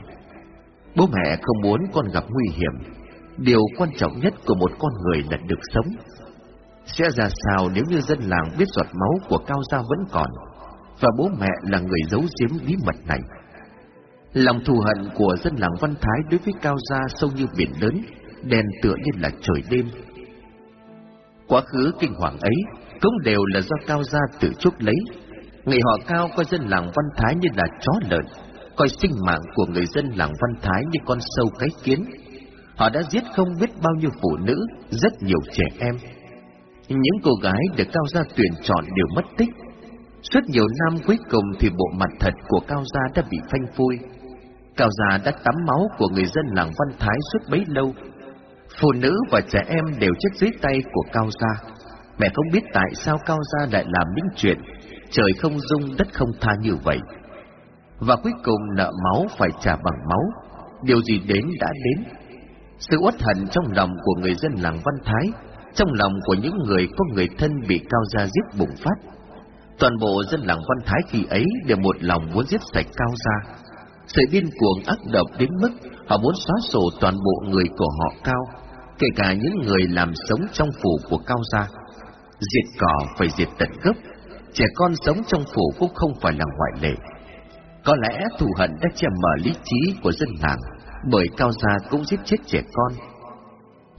Bố mẹ không muốn con gặp nguy hiểm, điều quan trọng nhất của một con người là được sống, sẽ ra sao nếu như dân làng biết giọt máu của Cao Gia vẫn còn? và bố mẹ là người giấu giếm bí mật này. Lòng thù hận của dân làng Văn Thái đối với Cao Gia sâu như biển lớn, đèn tựa như là trời đêm. Quá khứ kinh hoàng ấy cũng đều là do Cao Gia tự chuốc lấy. Người họ Cao coi dân làng Văn Thái như là chó lợn, coi sinh mạng của người dân làng Văn Thái như con sâu cái kiến. Họ đã giết không biết bao nhiêu phụ nữ, rất nhiều trẻ em. Những cô gái được Cao Gia tuyển chọn đều mất tích. Suốt nhiều năm cuối cùng thì bộ mặt thật của Cao Gia đã bị phanh phui. Cao Gia đã tắm máu của người dân làng Văn Thái suốt bấy lâu. Phụ nữ và trẻ em đều chết dưới tay của Cao Gia. Mẹ không biết tại sao Cao Gia lại làm những chuyện trời không dung đất không tha như vậy. Và cuối cùng nợ máu phải trả bằng máu, điều gì đến đã đến. Sự uất hận trong lòng của người dân làng Văn Thái, trong lòng của những người có người thân bị Cao Gia giết bùng phát. Toàn bộ dân làng Văn Thái khi ấy đều một lòng muốn giết sạch Cao Gia. Sự điên cuồng ác độc đến mức họ muốn xóa sổ toàn bộ người của họ Cao, kể cả những người làm sống trong phủ của Cao Gia. Diệt cỏ phải diệt tận gốc, trẻ con sống trong phủ cũng không phải là ngoại lệ. Có lẽ thù hận đã che mở lý trí của dân làng, bởi Cao Gia cũng giết chết trẻ con.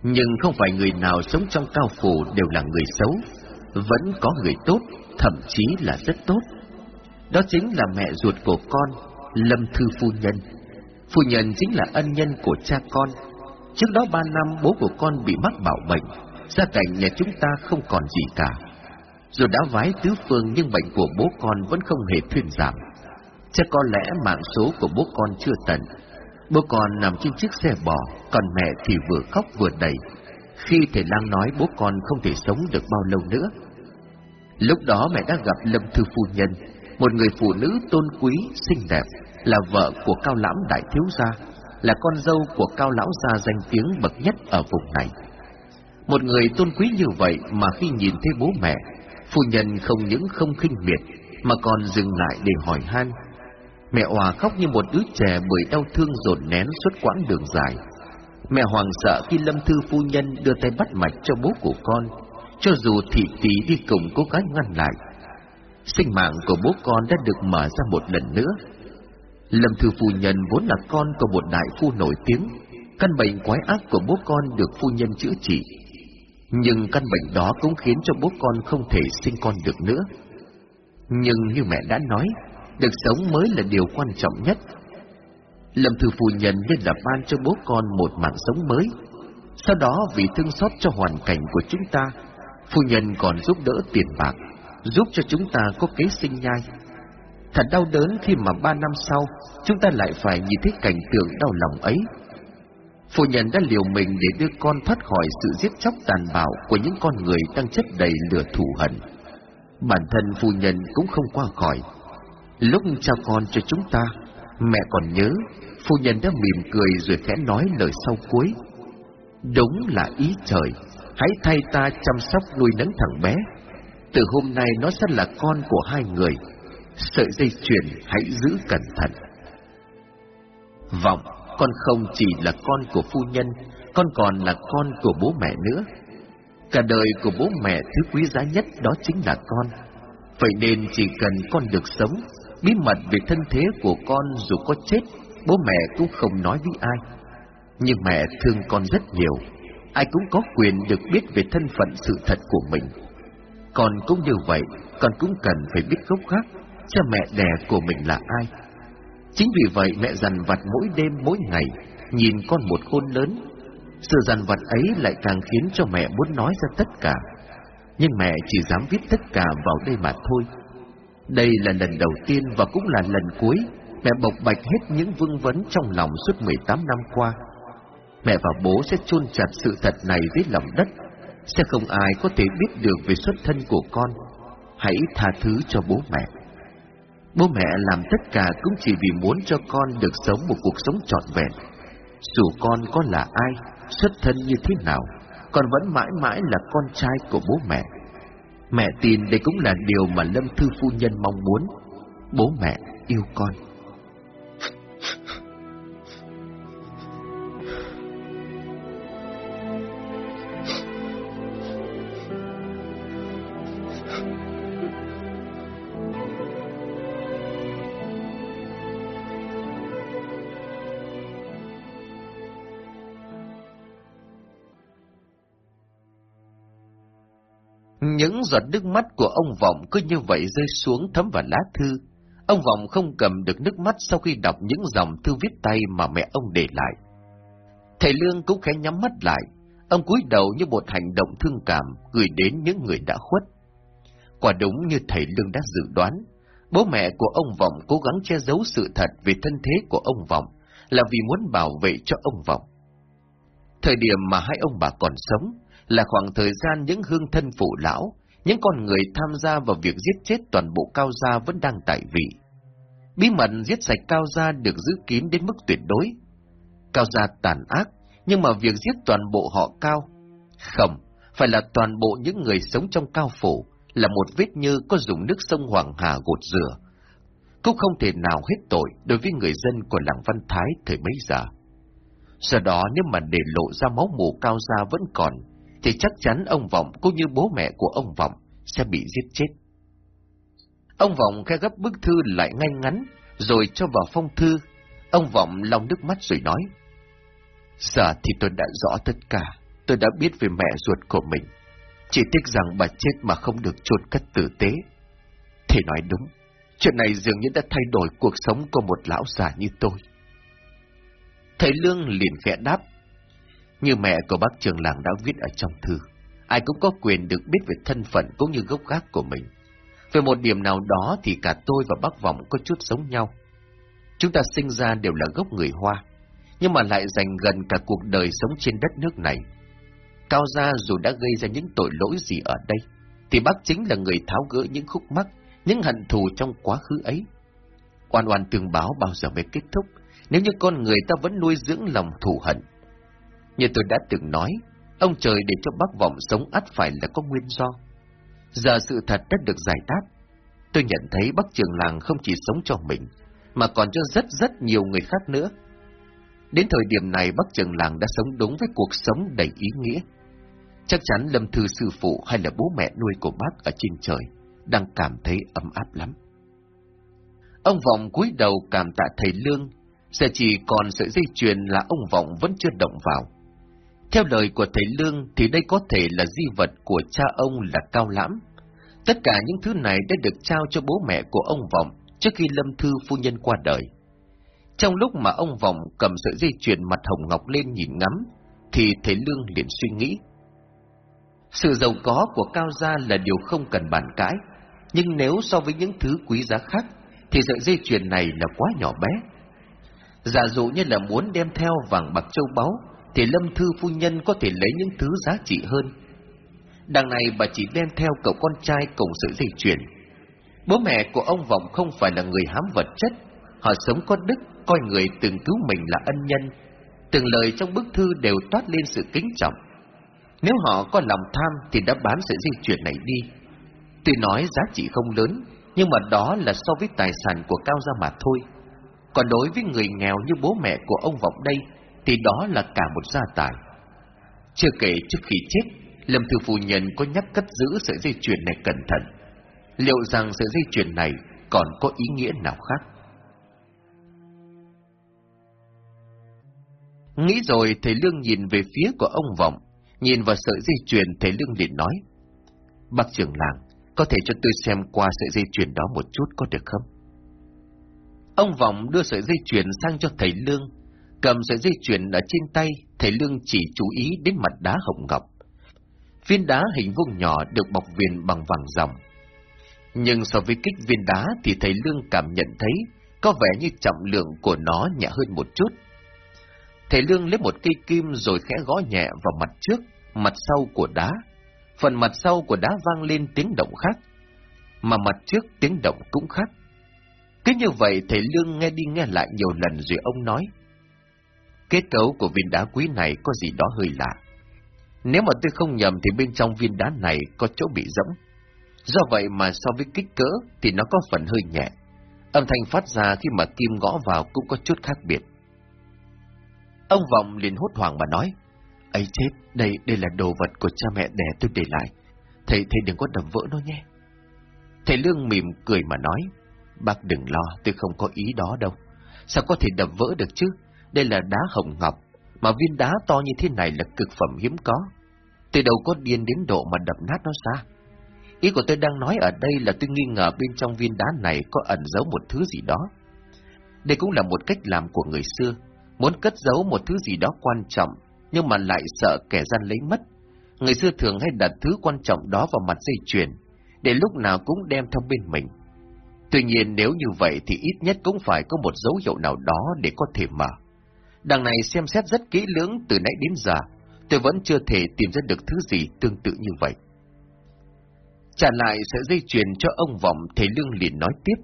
Nhưng không phải người nào sống trong cao phủ đều là người xấu, vẫn có người tốt, thậm chí là rất tốt. Đó chính là mẹ ruột của con, Lâm Thư Phu Nhân. Phu Nhân chính là ân nhân của cha con. Trước đó ba năm bố của con bị mắc bảo bệnh, gia cảnh nhà chúng ta không còn gì cả. Dù đã vái tứ phương nhưng bệnh của bố con vẫn không hề thuyên giảm. Chắc có lẽ mạng số của bố con chưa tận. Bố con nằm trên chiếc xe bò, còn mẹ thì vừa khóc vừa đầy. Khi thầy lang nói bố con không thể sống được bao lâu nữa. Lúc đó mẹ đã gặp Lâm Thư Phu Nhân, một người phụ nữ tôn quý, xinh đẹp, là vợ của Cao Lãm Đại Thiếu Gia, là con dâu của Cao Lão Gia danh tiếng bậc nhất ở vùng này. Một người tôn quý như vậy mà khi nhìn thấy bố mẹ, phu nhân không những không khinh miệt, mà còn dừng lại để hỏi han. Mẹ Hòa khóc như một đứa trẻ bởi đau thương dồn nén suốt quãng đường dài. Mẹ hoàng sợ khi Lâm Thư phu nhân đưa tay bắt mạch cho bố của con, cho dù thị tỷ đi cùng cố gắng ngăn lại. Sinh mạng của bố con đã được mở ra một lần nữa. Lâm Thư phu nhân vốn là con của một đại phu nổi tiếng, căn bệnh quái ác của bố con được phu nhân chữa trị, nhưng căn bệnh đó cũng khiến cho bố con không thể sinh con được nữa. Nhưng như mẹ đã nói, được sống mới là điều quan trọng nhất. Lâm Thư Phu Nhân nên là ban cho bố con một mạng sống mới. Sau đó vì thương xót cho hoàn cảnh của chúng ta, Phu Nhân còn giúp đỡ tiền bạc, giúp cho chúng ta có kế sinh nhai. Thật đau đớn khi mà ba năm sau, chúng ta lại phải nhìn thấy cảnh tượng đau lòng ấy Phu nhân đã liều mình để đưa con thoát khỏi sự giết chóc tàn bạo của những con người đang chất đầy lửa thù hận. Bản thân phu nhân cũng không qua khỏi. Lúc trao con cho chúng ta, mẹ còn nhớ, phu nhân đã mỉm cười rồi khẽ nói lời sau cuối. Đúng là ý trời, hãy thay ta chăm sóc nuôi nấng thằng bé. Từ hôm nay nó sẽ là con của hai người. Sợi dây chuyền hãy giữ cẩn thận. Vọng con không chỉ là con của phu nhân, con còn là con của bố mẹ nữa. Cả đời của bố mẹ thứ quý giá nhất đó chính là con. Vậy nên chỉ cần con được sống, bí mật về thân thế của con dù có chết, bố mẹ cũng không nói với ai. Nhưng mẹ thương con rất nhiều, ai cũng có quyền được biết về thân phận sự thật của mình. Con cũng như vậy, con cũng cần phải biết gốc gác, cha mẹ đẻ của mình là ai Chính vì vậy mẹ dằn vặt mỗi đêm mỗi ngày, nhìn con một khôn lớn. Sự dằn vặt ấy lại càng khiến cho mẹ muốn nói ra tất cả. Nhưng mẹ chỉ dám viết tất cả vào đây mà thôi. Đây là lần đầu tiên và cũng là lần cuối mẹ bộc bạch hết những vương vấn trong lòng suốt 18 năm qua. Mẹ và bố sẽ chôn chặt sự thật này dưới lòng đất, sẽ không ai có thể biết được về xuất thân của con. Hãy tha thứ cho bố mẹ. Bố mẹ làm tất cả cũng chỉ vì muốn cho con được sống một cuộc sống trọn vẹn. Dù con có là ai, xuất thân như thế nào, con vẫn mãi mãi là con trai của bố mẹ. Mẹ tin đây cũng là điều mà Lâm Thư Phu Nhân mong muốn. Bố mẹ yêu con. Những giọt nước mắt của ông Vọng cứ như vậy rơi xuống thấm vào lá thư. Ông Vọng không cầm được nước mắt sau khi đọc những dòng thư viết tay mà mẹ ông để lại. Thầy Lương cũng khẽ nhắm mắt lại, ông cúi đầu như một hành động thương cảm gửi đến những người đã khuất. Quả đúng như thầy Lương đã dự đoán, bố mẹ của ông Vọng cố gắng che giấu sự thật về thân thế của ông Vọng là vì muốn bảo vệ cho ông Vọng. Thời điểm mà hai ông bà còn sống là khoảng thời gian những hương thân phụ lão, những con người tham gia vào việc giết chết toàn bộ Cao Gia vẫn đang tại vị. Bí mật giết sạch Cao Gia được giữ kín đến mức tuyệt đối. Cao Gia tàn ác, nhưng mà việc giết toàn bộ họ Cao, không, phải là toàn bộ những người sống trong Cao Phủ, là một vết như có dùng nước sông Hoàng Hà gột rửa. Cũng không thể nào hết tội đối với người dân của làng Văn Thái thời mấy giờ. Sau đó nếu mà để lộ ra máu mù Cao Gia vẫn còn, thì chắc chắn ông Vọng cũng như bố mẹ của ông Vọng sẽ bị giết chết. Ông Vọng khe gấp bức thư lại ngay ngắn, rồi cho vào phong thư. Ông Vọng lòng nước mắt rồi nói. Giờ thì tôi đã rõ tất cả, tôi đã biết về mẹ ruột của mình. Chỉ tiếc rằng bà chết mà không được chôn cất tử tế. Thì nói đúng, chuyện này dường như đã thay đổi cuộc sống của một lão già như tôi. Thầy Lương liền khẽ đáp, như mẹ của bác trường làng đã viết ở trong thư, ai cũng có quyền được biết về thân phận cũng như gốc gác của mình. Về một điểm nào đó thì cả tôi và bác Vọng có chút giống nhau. Chúng ta sinh ra đều là gốc người Hoa, nhưng mà lại dành gần cả cuộc đời sống trên đất nước này. Cao Gia dù đã gây ra những tội lỗi gì ở đây, thì bác chính là người tháo gỡ những khúc mắc, những hận thù trong quá khứ ấy. Oan oan tường báo bao giờ mới kết thúc, nếu như con người ta vẫn nuôi dưỡng lòng thù hận, như tôi đã từng nói, ông trời để cho bác vọng sống ắt phải là có nguyên do. Giờ sự thật đã được giải đáp. Tôi nhận thấy bác trường làng không chỉ sống cho mình, mà còn cho rất rất nhiều người khác nữa. Đến thời điểm này bác trường làng đã sống đúng với cuộc sống đầy ý nghĩa. Chắc chắn Lâm Thư sư phụ hay là bố mẹ nuôi của bác ở trên trời đang cảm thấy ấm áp lắm. Ông Vọng cúi đầu cảm tạ thầy Lương, sẽ chỉ còn sợi dây chuyền là ông Vọng vẫn chưa động vào. Theo lời của thầy Lương thì đây có thể là di vật của cha ông là Cao Lãm. Tất cả những thứ này đã được trao cho bố mẹ của ông Vọng trước khi Lâm Thư phu nhân qua đời. Trong lúc mà ông Vọng cầm sợi dây chuyền mặt hồng ngọc lên nhìn ngắm, thì thầy Lương liền suy nghĩ. Sự giàu có của Cao Gia là điều không cần bàn cãi, nhưng nếu so với những thứ quý giá khác, thì sợi dây chuyền này là quá nhỏ bé. Giả dụ như là muốn đem theo vàng bạc châu báu, thì Lâm Thư phu nhân có thể lấy những thứ giá trị hơn. Đằng này bà chỉ đem theo cậu con trai cùng sự dây chuyển. Bố mẹ của ông Vọng không phải là người hám vật chất, họ sống có đức, coi người từng cứu mình là ân nhân. Từng lời trong bức thư đều toát lên sự kính trọng. Nếu họ có lòng tham thì đã bán sợi dây chuyển này đi. Tuy nói giá trị không lớn, nhưng mà đó là so với tài sản của Cao Gia mà thôi. Còn đối với người nghèo như bố mẹ của ông Vọng đây, thì đó là cả một gia tài. Chưa kể trước khi chết, Lâm Thư Phu Nhân có nhắc cất giữ sợi dây chuyền này cẩn thận. Liệu rằng sợi dây chuyền này còn có ý nghĩa nào khác? Nghĩ rồi, thầy Lương nhìn về phía của ông Vọng, nhìn vào sợi dây chuyền thầy Lương liền nói. Bác trưởng làng, có thể cho tôi xem qua sợi dây chuyền đó một chút có được không? Ông Vọng đưa sợi dây chuyền sang cho thầy Lương, Cầm sợi dây chuyền ở trên tay, thầy Lương chỉ chú ý đến mặt đá hồng ngọc. Viên đá hình vuông nhỏ được bọc viền bằng vàng ròng. Nhưng so với kích viên đá thì thầy Lương cảm nhận thấy có vẻ như trọng lượng của nó nhẹ hơn một chút. Thầy Lương lấy một cây kim rồi khẽ gõ nhẹ vào mặt trước, mặt sau của đá. Phần mặt sau của đá vang lên tiếng động khác, mà mặt trước tiếng động cũng khác. Cứ như vậy thầy Lương nghe đi nghe lại nhiều lần rồi ông nói. Kết cấu của viên đá quý này có gì đó hơi lạ. Nếu mà tôi không nhầm thì bên trong viên đá này có chỗ bị rỗng. Do vậy mà so với kích cỡ thì nó có phần hơi nhẹ. Âm thanh phát ra khi mà kim gõ vào cũng có chút khác biệt. Ông Vọng liền hốt hoảng mà nói, ấy chết, đây đây là đồ vật của cha mẹ đẻ tôi để lại. Thầy, thầy đừng có đập vỡ nó nhé. Thầy Lương mỉm cười mà nói, bác đừng lo, tôi không có ý đó đâu. Sao có thể đập vỡ được chứ? Đây là đá hồng ngọc, mà viên đá to như thế này là cực phẩm hiếm có. Từ đầu có điên đến độ mà đập nát nó ra. Ý của tôi đang nói ở đây là tôi nghi ngờ bên trong viên đá này có ẩn giấu một thứ gì đó. Đây cũng là một cách làm của người xưa, muốn cất giấu một thứ gì đó quan trọng, nhưng mà lại sợ kẻ gian lấy mất. Người xưa thường hay đặt thứ quan trọng đó vào mặt dây chuyền, để lúc nào cũng đem theo bên mình. Tuy nhiên nếu như vậy thì ít nhất cũng phải có một dấu hiệu nào đó để có thể mở. Đằng này xem xét rất kỹ lưỡng từ nãy đến giờ, tôi vẫn chưa thể tìm ra được thứ gì tương tự như vậy. Trả lại sợi dây chuyền cho ông Vọng, thầy Lương liền nói tiếp.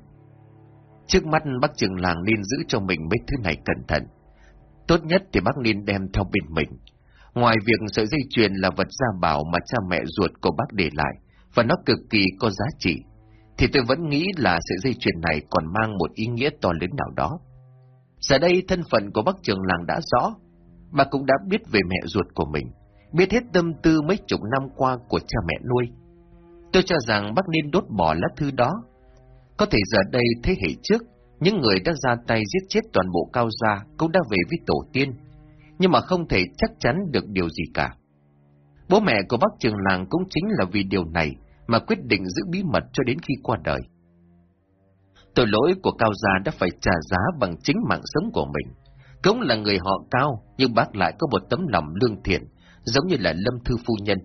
Trước mắt bác trường làng nên giữ cho mình mấy thứ này cẩn thận. Tốt nhất thì bác nên đem theo bên mình. Ngoài việc sợi dây chuyền là vật gia bảo mà cha mẹ ruột của bác để lại, và nó cực kỳ có giá trị, thì tôi vẫn nghĩ là sợi dây chuyền này còn mang một ý nghĩa to lớn nào đó. Giờ đây thân phận của bác trường làng đã rõ, bà cũng đã biết về mẹ ruột của mình, biết hết tâm tư mấy chục năm qua của cha mẹ nuôi. Tôi cho rằng bác nên đốt bỏ lá thư đó. Có thể giờ đây thế hệ trước, những người đã ra tay giết chết toàn bộ cao gia cũng đã về với tổ tiên, nhưng mà không thể chắc chắn được điều gì cả. Bố mẹ của bác trường làng cũng chính là vì điều này mà quyết định giữ bí mật cho đến khi qua đời. Tội lỗi của Cao Gia đã phải trả giá bằng chính mạng sống của mình. Cũng là người họ Cao, nhưng bác lại có một tấm lòng lương thiện, giống như là Lâm Thư Phu Nhân.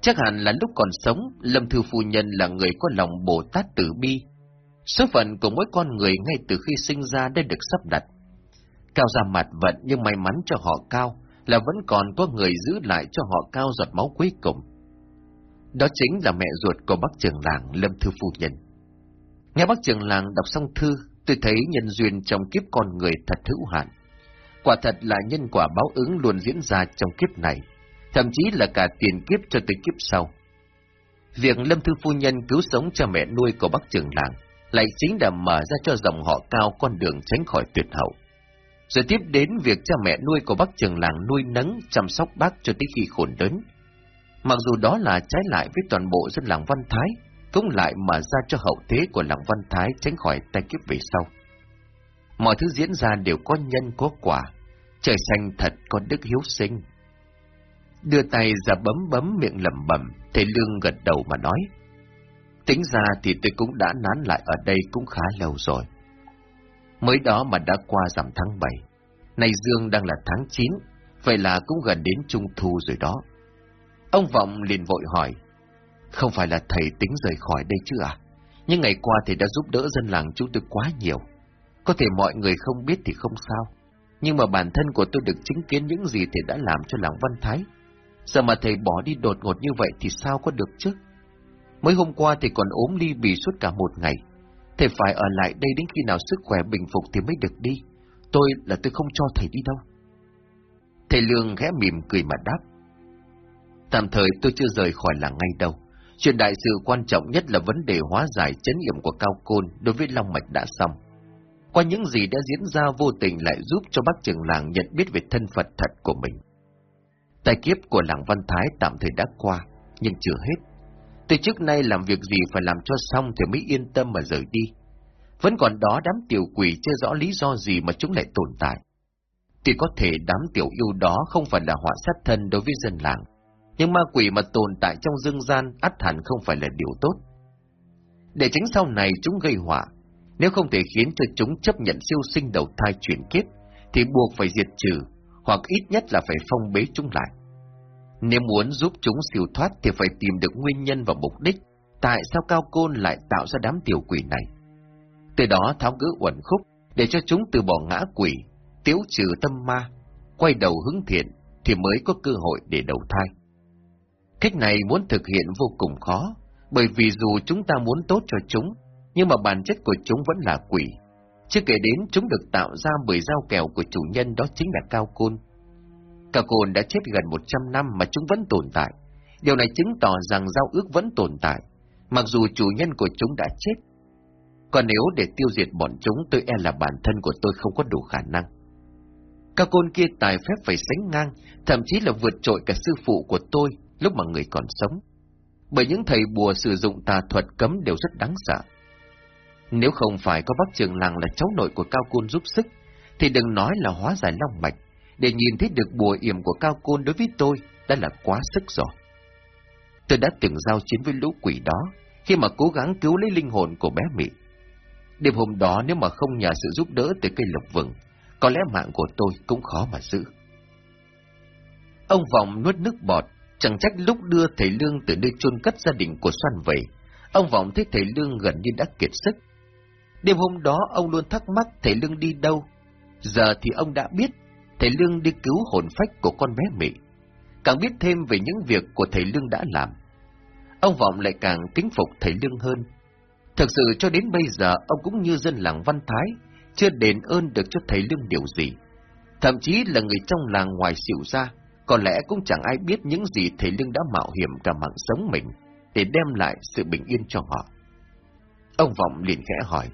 Chắc hẳn là lúc còn sống, Lâm Thư Phu Nhân là người có lòng Bồ Tát tử bi. Số phận của mỗi con người ngay từ khi sinh ra đã được sắp đặt. Cao Gia mặt vận nhưng may mắn cho họ Cao là vẫn còn có người giữ lại cho họ Cao giọt máu cuối cùng. Đó chính là mẹ ruột của bác trưởng làng Lâm Thư Phu Nhân. Nghe bác trưởng làng đọc xong thư, tôi thấy nhân duyên trong kiếp con người thật hữu hạn. Quả thật là nhân quả báo ứng luôn diễn ra trong kiếp này, thậm chí là cả tiền kiếp cho tới kiếp sau. Việc Lâm Thư Phu Nhân cứu sống cho mẹ nuôi của bác trưởng làng lại chính là mở ra cho dòng họ cao con đường tránh khỏi tuyệt hậu. Rồi tiếp đến việc cha mẹ nuôi của bác trưởng làng nuôi nấng, chăm sóc bác cho tới khi khổn đớn. Mặc dù đó là trái lại với toàn bộ dân làng Văn Thái, cũng lại mở ra cho hậu thế của làng Văn Thái tránh khỏi tai kiếp về sau. Mọi thứ diễn ra đều có nhân có quả, trời xanh thật có đức hiếu sinh. Đưa tay ra bấm bấm miệng lẩm bẩm, thầy Lương gật đầu mà nói. Tính ra thì tôi cũng đã nán lại ở đây cũng khá lâu rồi. Mới đó mà đã qua giảm tháng 7, nay Dương đang là tháng 9, vậy là cũng gần đến trung thu rồi đó. Ông Vọng liền vội hỏi, không phải là thầy tính rời khỏi đây chứ à? Những ngày qua thầy đã giúp đỡ dân làng chúng tôi quá nhiều. Có thể mọi người không biết thì không sao. Nhưng mà bản thân của tôi được chứng kiến những gì thầy đã làm cho làng Văn Thái. Giờ mà thầy bỏ đi đột ngột như vậy thì sao có được chứ? Mới hôm qua thầy còn ốm ly bì suốt cả một ngày. Thầy phải ở lại đây đến khi nào sức khỏe bình phục thì mới được đi. Tôi là tôi không cho thầy đi đâu. Thầy Lương ghé mỉm cười mà đáp. Tạm thời tôi chưa rời khỏi làng ngay đâu. Chuyện đại sự quan trọng nhất là vấn đề hóa giải chấn nghiệm của Cao Côn đối với Long Mạch đã xong. Qua những gì đã diễn ra vô tình lại giúp cho bác trưởng làng nhận biết về thân phận thật của mình. Tài kiếp của làng Văn Thái tạm thời đã qua, nhưng chưa hết. Từ trước nay làm việc gì phải làm cho xong thì mới yên tâm mà rời đi. Vẫn còn đó đám tiểu quỷ chưa rõ lý do gì mà chúng lại tồn tại. Tuy có thể đám tiểu yêu đó không phải là họa sát thân đối với dân làng, nhưng ma quỷ mà tồn tại trong dương gian ắt hẳn không phải là điều tốt. Để tránh sau này chúng gây họa, nếu không thể khiến cho chúng chấp nhận siêu sinh đầu thai chuyển kiếp, thì buộc phải diệt trừ, hoặc ít nhất là phải phong bế chúng lại. Nếu muốn giúp chúng siêu thoát thì phải tìm được nguyên nhân và mục đích, tại sao Cao Côn lại tạo ra đám tiểu quỷ này. Từ đó tháo gỡ uẩn khúc, để cho chúng từ bỏ ngã quỷ, tiếu trừ tâm ma, quay đầu hướng thiện, thì mới có cơ hội để đầu thai. Cách này muốn thực hiện vô cùng khó, bởi vì dù chúng ta muốn tốt cho chúng, nhưng mà bản chất của chúng vẫn là quỷ. Chưa kể đến chúng được tạo ra bởi dao kèo của chủ nhân đó chính là Cao Côn. Cao Côn đã chết gần 100 năm mà chúng vẫn tồn tại. Điều này chứng tỏ rằng giao ước vẫn tồn tại, mặc dù chủ nhân của chúng đã chết. Còn nếu để tiêu diệt bọn chúng tôi e là bản thân của tôi không có đủ khả năng. Cao Côn kia tài phép phải sánh ngang, thậm chí là vượt trội cả sư phụ của tôi lúc mà người còn sống. Bởi những thầy bùa sử dụng tà thuật cấm đều rất đáng sợ. Nếu không phải có bác trường làng là cháu nội của Cao Côn giúp sức, thì đừng nói là hóa giải long mạch, để nhìn thấy được bùa yểm của Cao Côn đối với tôi đã là quá sức rồi. Tôi đã từng giao chiến với lũ quỷ đó, khi mà cố gắng cứu lấy linh hồn của bé mỹ. Đêm hôm đó nếu mà không nhờ sự giúp đỡ từ cây lộc vừng, có lẽ mạng của tôi cũng khó mà giữ. Ông Vọng nuốt nước bọt, chẳng trách lúc đưa thầy Lương từ nơi chôn cất gia đình của Xoan về, ông Vọng thấy thầy Lương gần như đã kiệt sức. Đêm hôm đó ông luôn thắc mắc thầy Lương đi đâu, giờ thì ông đã biết thầy Lương đi cứu hồn phách của con bé Mị, càng biết thêm về những việc của thầy Lương đã làm. Ông Vọng lại càng kính phục thầy Lương hơn. Thực sự cho đến bây giờ ông cũng như dân làng Văn Thái, chưa đền ơn được cho thầy Lương điều gì. Thậm chí là người trong làng ngoài xỉu ra, có lẽ cũng chẳng ai biết những gì thầy Lương đã mạo hiểm cả mạng sống mình để đem lại sự bình yên cho họ. Ông Vọng liền khẽ hỏi,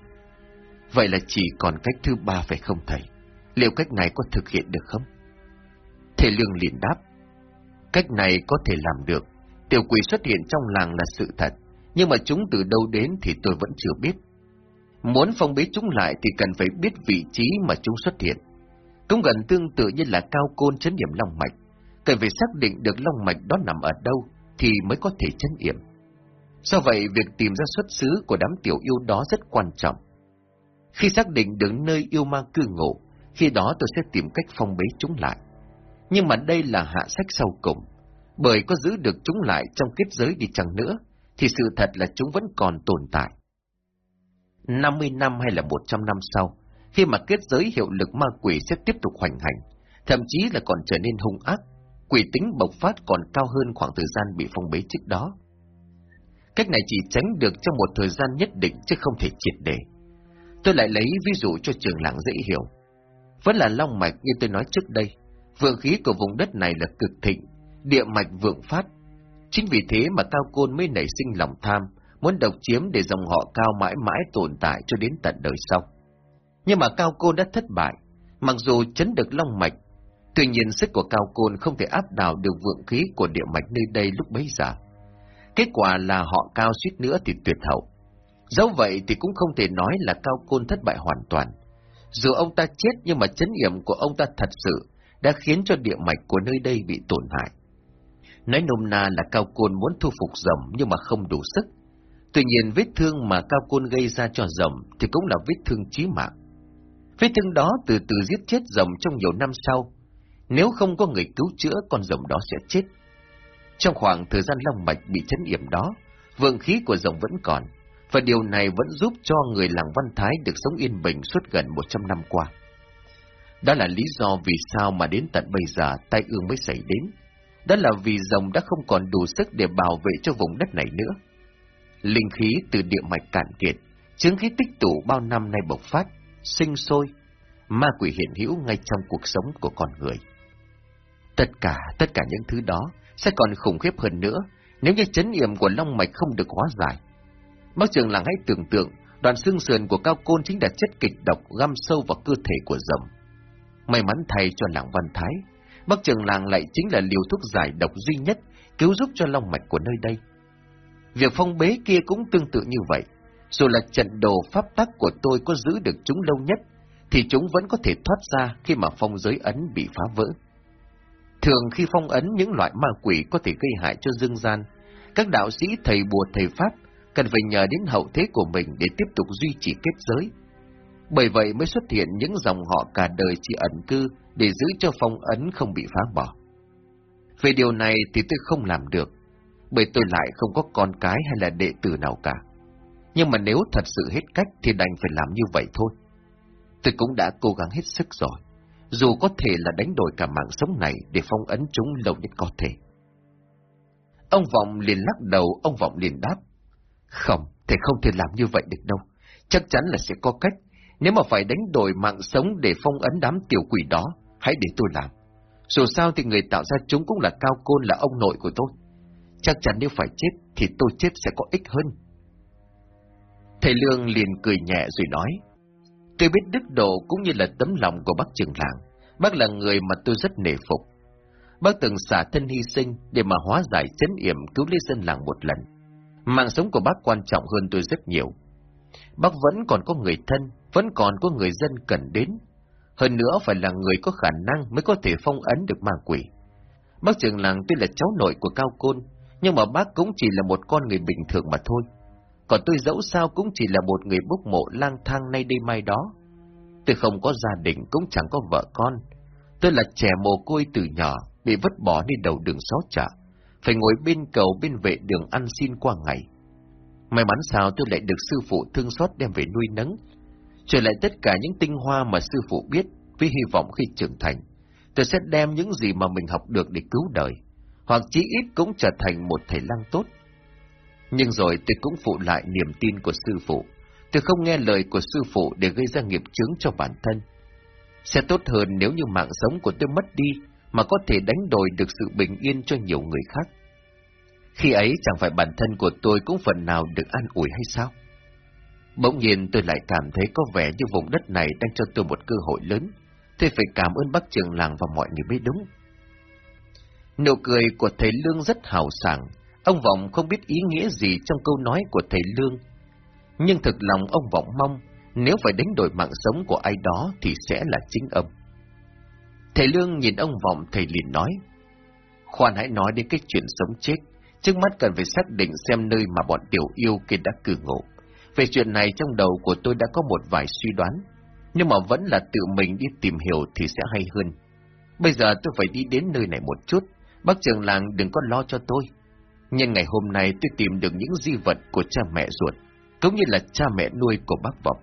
vậy là chỉ còn cách thứ ba phải không thầy? Liệu cách này có thực hiện được không? Thầy Lương liền đáp, cách này có thể làm được, tiểu quỷ xuất hiện trong làng là sự thật, nhưng mà chúng từ đâu đến thì tôi vẫn chưa biết. Muốn phong bế chúng lại thì cần phải biết vị trí mà chúng xuất hiện. Cũng gần tương tự như là cao côn chấn điểm long mạch, cần phải xác định được long mạch đó nằm ở đâu thì mới có thể chấn yểm. Do vậy, việc tìm ra xuất xứ của đám tiểu yêu đó rất quan trọng. Khi xác định được nơi yêu ma cư ngụ, khi đó tôi sẽ tìm cách phong bế chúng lại. Nhưng mà đây là hạ sách sau cùng, bởi có giữ được chúng lại trong kết giới đi chăng nữa, thì sự thật là chúng vẫn còn tồn tại. 50 năm hay là 100 năm sau, khi mà kết giới hiệu lực ma quỷ sẽ tiếp tục hoành hành, thậm chí là còn trở nên hung ác, quỷ tính bộc phát còn cao hơn khoảng thời gian bị phong bế trước đó. Cách này chỉ tránh được trong một thời gian nhất định chứ không thể triệt để. Tôi lại lấy ví dụ cho trường làng dễ hiểu. Vẫn là long mạch như tôi nói trước đây, vượng khí của vùng đất này là cực thịnh, địa mạch vượng phát. Chính vì thế mà Cao Côn mới nảy sinh lòng tham, muốn độc chiếm để dòng họ Cao mãi mãi tồn tại cho đến tận đời sau. Nhưng mà Cao Côn đã thất bại, mặc dù chấn được long mạch, tuy nhiên sức của Cao Côn không thể áp đảo được vượng khí của địa mạch nơi đây lúc bấy giờ. Kết quả là họ Cao suýt nữa thì tuyệt hậu. Dẫu vậy thì cũng không thể nói là Cao Côn thất bại hoàn toàn. Dù ông ta chết nhưng mà chấn yểm của ông ta thật sự đã khiến cho địa mạch của nơi đây bị tổn hại. Nói nôm na là Cao Côn muốn thu phục rồng nhưng mà không đủ sức. Tuy nhiên vết thương mà Cao Côn gây ra cho rồng thì cũng là vết thương chí mạng. Vết thương đó từ từ giết chết rồng trong nhiều năm sau. Nếu không có người cứu chữa, con rồng đó sẽ chết. Trong khoảng thời gian long mạch bị chấn yểm đó, vượng khí của rồng vẫn còn, và điều này vẫn giúp cho người làng Văn Thái được sống yên bình suốt gần 100 năm qua. Đó là lý do vì sao mà đến tận bây giờ tai ương mới xảy đến. Đó là vì rồng đã không còn đủ sức để bảo vệ cho vùng đất này nữa. Linh khí từ địa mạch cạn kiệt, chứng khí tích tụ bao năm nay bộc phát, sinh sôi, ma quỷ hiện hữu ngay trong cuộc sống của con người. Tất cả, tất cả những thứ đó sẽ còn khủng khiếp hơn nữa nếu như chấn yểm của long mạch không được hóa giải. Bác trường làng hãy tưởng tượng, đoạn xương sườn của cao côn chính là chất kịch độc găm sâu vào cơ thể của rồng. May mắn thay cho làng Văn Thái, bác trường làng lại chính là liều thuốc giải độc duy nhất cứu giúp cho long mạch của nơi đây. Việc phong bế kia cũng tương tự như vậy. Dù là trận đồ pháp tắc của tôi có giữ được chúng lâu nhất, thì chúng vẫn có thể thoát ra khi mà phong giới ấn bị phá vỡ. Thường khi phong ấn những loại ma quỷ có thể gây hại cho dương gian, các đạo sĩ thầy bùa thầy pháp cần phải nhờ đến hậu thế của mình để tiếp tục duy trì kết giới. Bởi vậy mới xuất hiện những dòng họ cả đời chỉ ẩn cư để giữ cho phong ấn không bị phá bỏ. Về điều này thì tôi không làm được, bởi tôi lại không có con cái hay là đệ tử nào cả. Nhưng mà nếu thật sự hết cách thì đành phải làm như vậy thôi. Tôi cũng đã cố gắng hết sức rồi dù có thể là đánh đổi cả mạng sống này để phong ấn chúng lâu nhất có thể. Ông Vọng liền lắc đầu, ông Vọng liền đáp. Không, thầy không thể làm như vậy được đâu. Chắc chắn là sẽ có cách. Nếu mà phải đánh đổi mạng sống để phong ấn đám tiểu quỷ đó, hãy để tôi làm. Dù sao thì người tạo ra chúng cũng là cao côn là ông nội của tôi. Chắc chắn nếu phải chết thì tôi chết sẽ có ích hơn. Thầy Lương liền cười nhẹ rồi nói. Tôi biết đức độ cũng như là tấm lòng của bác trường làng. Bác là người mà tôi rất nể phục. Bác từng xả thân hy sinh để mà hóa giải chấn yểm cứu lấy dân làng một lần. Mạng sống của bác quan trọng hơn tôi rất nhiều. Bác vẫn còn có người thân, vẫn còn có người dân cần đến. Hơn nữa phải là người có khả năng mới có thể phong ấn được ma quỷ. Bác trường làng tuy là cháu nội của Cao Côn, Nhưng mà bác cũng chỉ là một con người bình thường mà thôi. Còn tôi dẫu sao cũng chỉ là một người bốc mộ lang thang nay đây mai đó. Tôi không có gia đình, cũng chẳng có vợ con. Tôi là trẻ mồ côi từ nhỏ, bị vứt bỏ đi đầu đường xó chợ. Phải ngồi bên cầu bên vệ đường ăn xin qua ngày. May mắn sao tôi lại được sư phụ thương xót đem về nuôi nấng. Trở lại tất cả những tinh hoa mà sư phụ biết, với hy vọng khi trưởng thành. Tôi sẽ đem những gì mà mình học được để cứu đời, hoặc chí ít cũng trở thành một thầy lang tốt. Nhưng rồi tôi cũng phụ lại niềm tin của sư phụ. Tôi không nghe lời của sư phụ để gây ra nghiệp chướng cho bản thân. Sẽ tốt hơn nếu như mạng sống của tôi mất đi, mà có thể đánh đổi được sự bình yên cho nhiều người khác. Khi ấy chẳng phải bản thân của tôi cũng phần nào được an ủi hay sao? Bỗng nhiên tôi lại cảm thấy có vẻ như vùng đất này đang cho tôi một cơ hội lớn. Tôi phải cảm ơn bác trường làng và mọi người mới đúng. Nụ cười của thầy Lương rất hào sảng. Ông Vọng không biết ý nghĩa gì trong câu nói của thầy Lương. Nhưng thực lòng ông Vọng mong, nếu phải đánh đổi mạng sống của ai đó thì sẽ là chính ông. Thầy Lương nhìn ông Vọng thầy liền nói. Khoan hãy nói đến cái chuyện sống chết. Trước mắt cần phải xác định xem nơi mà bọn tiểu yêu kia đã cử ngộ. Về chuyện này trong đầu của tôi đã có một vài suy đoán, nhưng mà vẫn là tự mình đi tìm hiểu thì sẽ hay hơn. Bây giờ tôi phải đi đến nơi này một chút, bác trường làng đừng có lo cho tôi. Nhưng ngày hôm nay tôi tìm được những di vật của cha mẹ ruột, cũng như là cha mẹ nuôi của bác Vọng.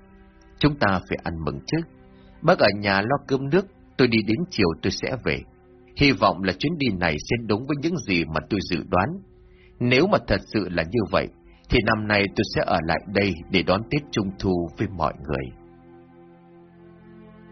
Chúng ta phải ăn mừng chứ. Bác ở nhà lo cơm nước, tôi đi đến chiều tôi sẽ về. Hy vọng là chuyến đi này sẽ đúng với những gì mà tôi dự đoán. Nếu mà thật sự là như vậy, thì năm nay tôi sẽ ở lại đây để đón Tết Trung Thu với mọi người.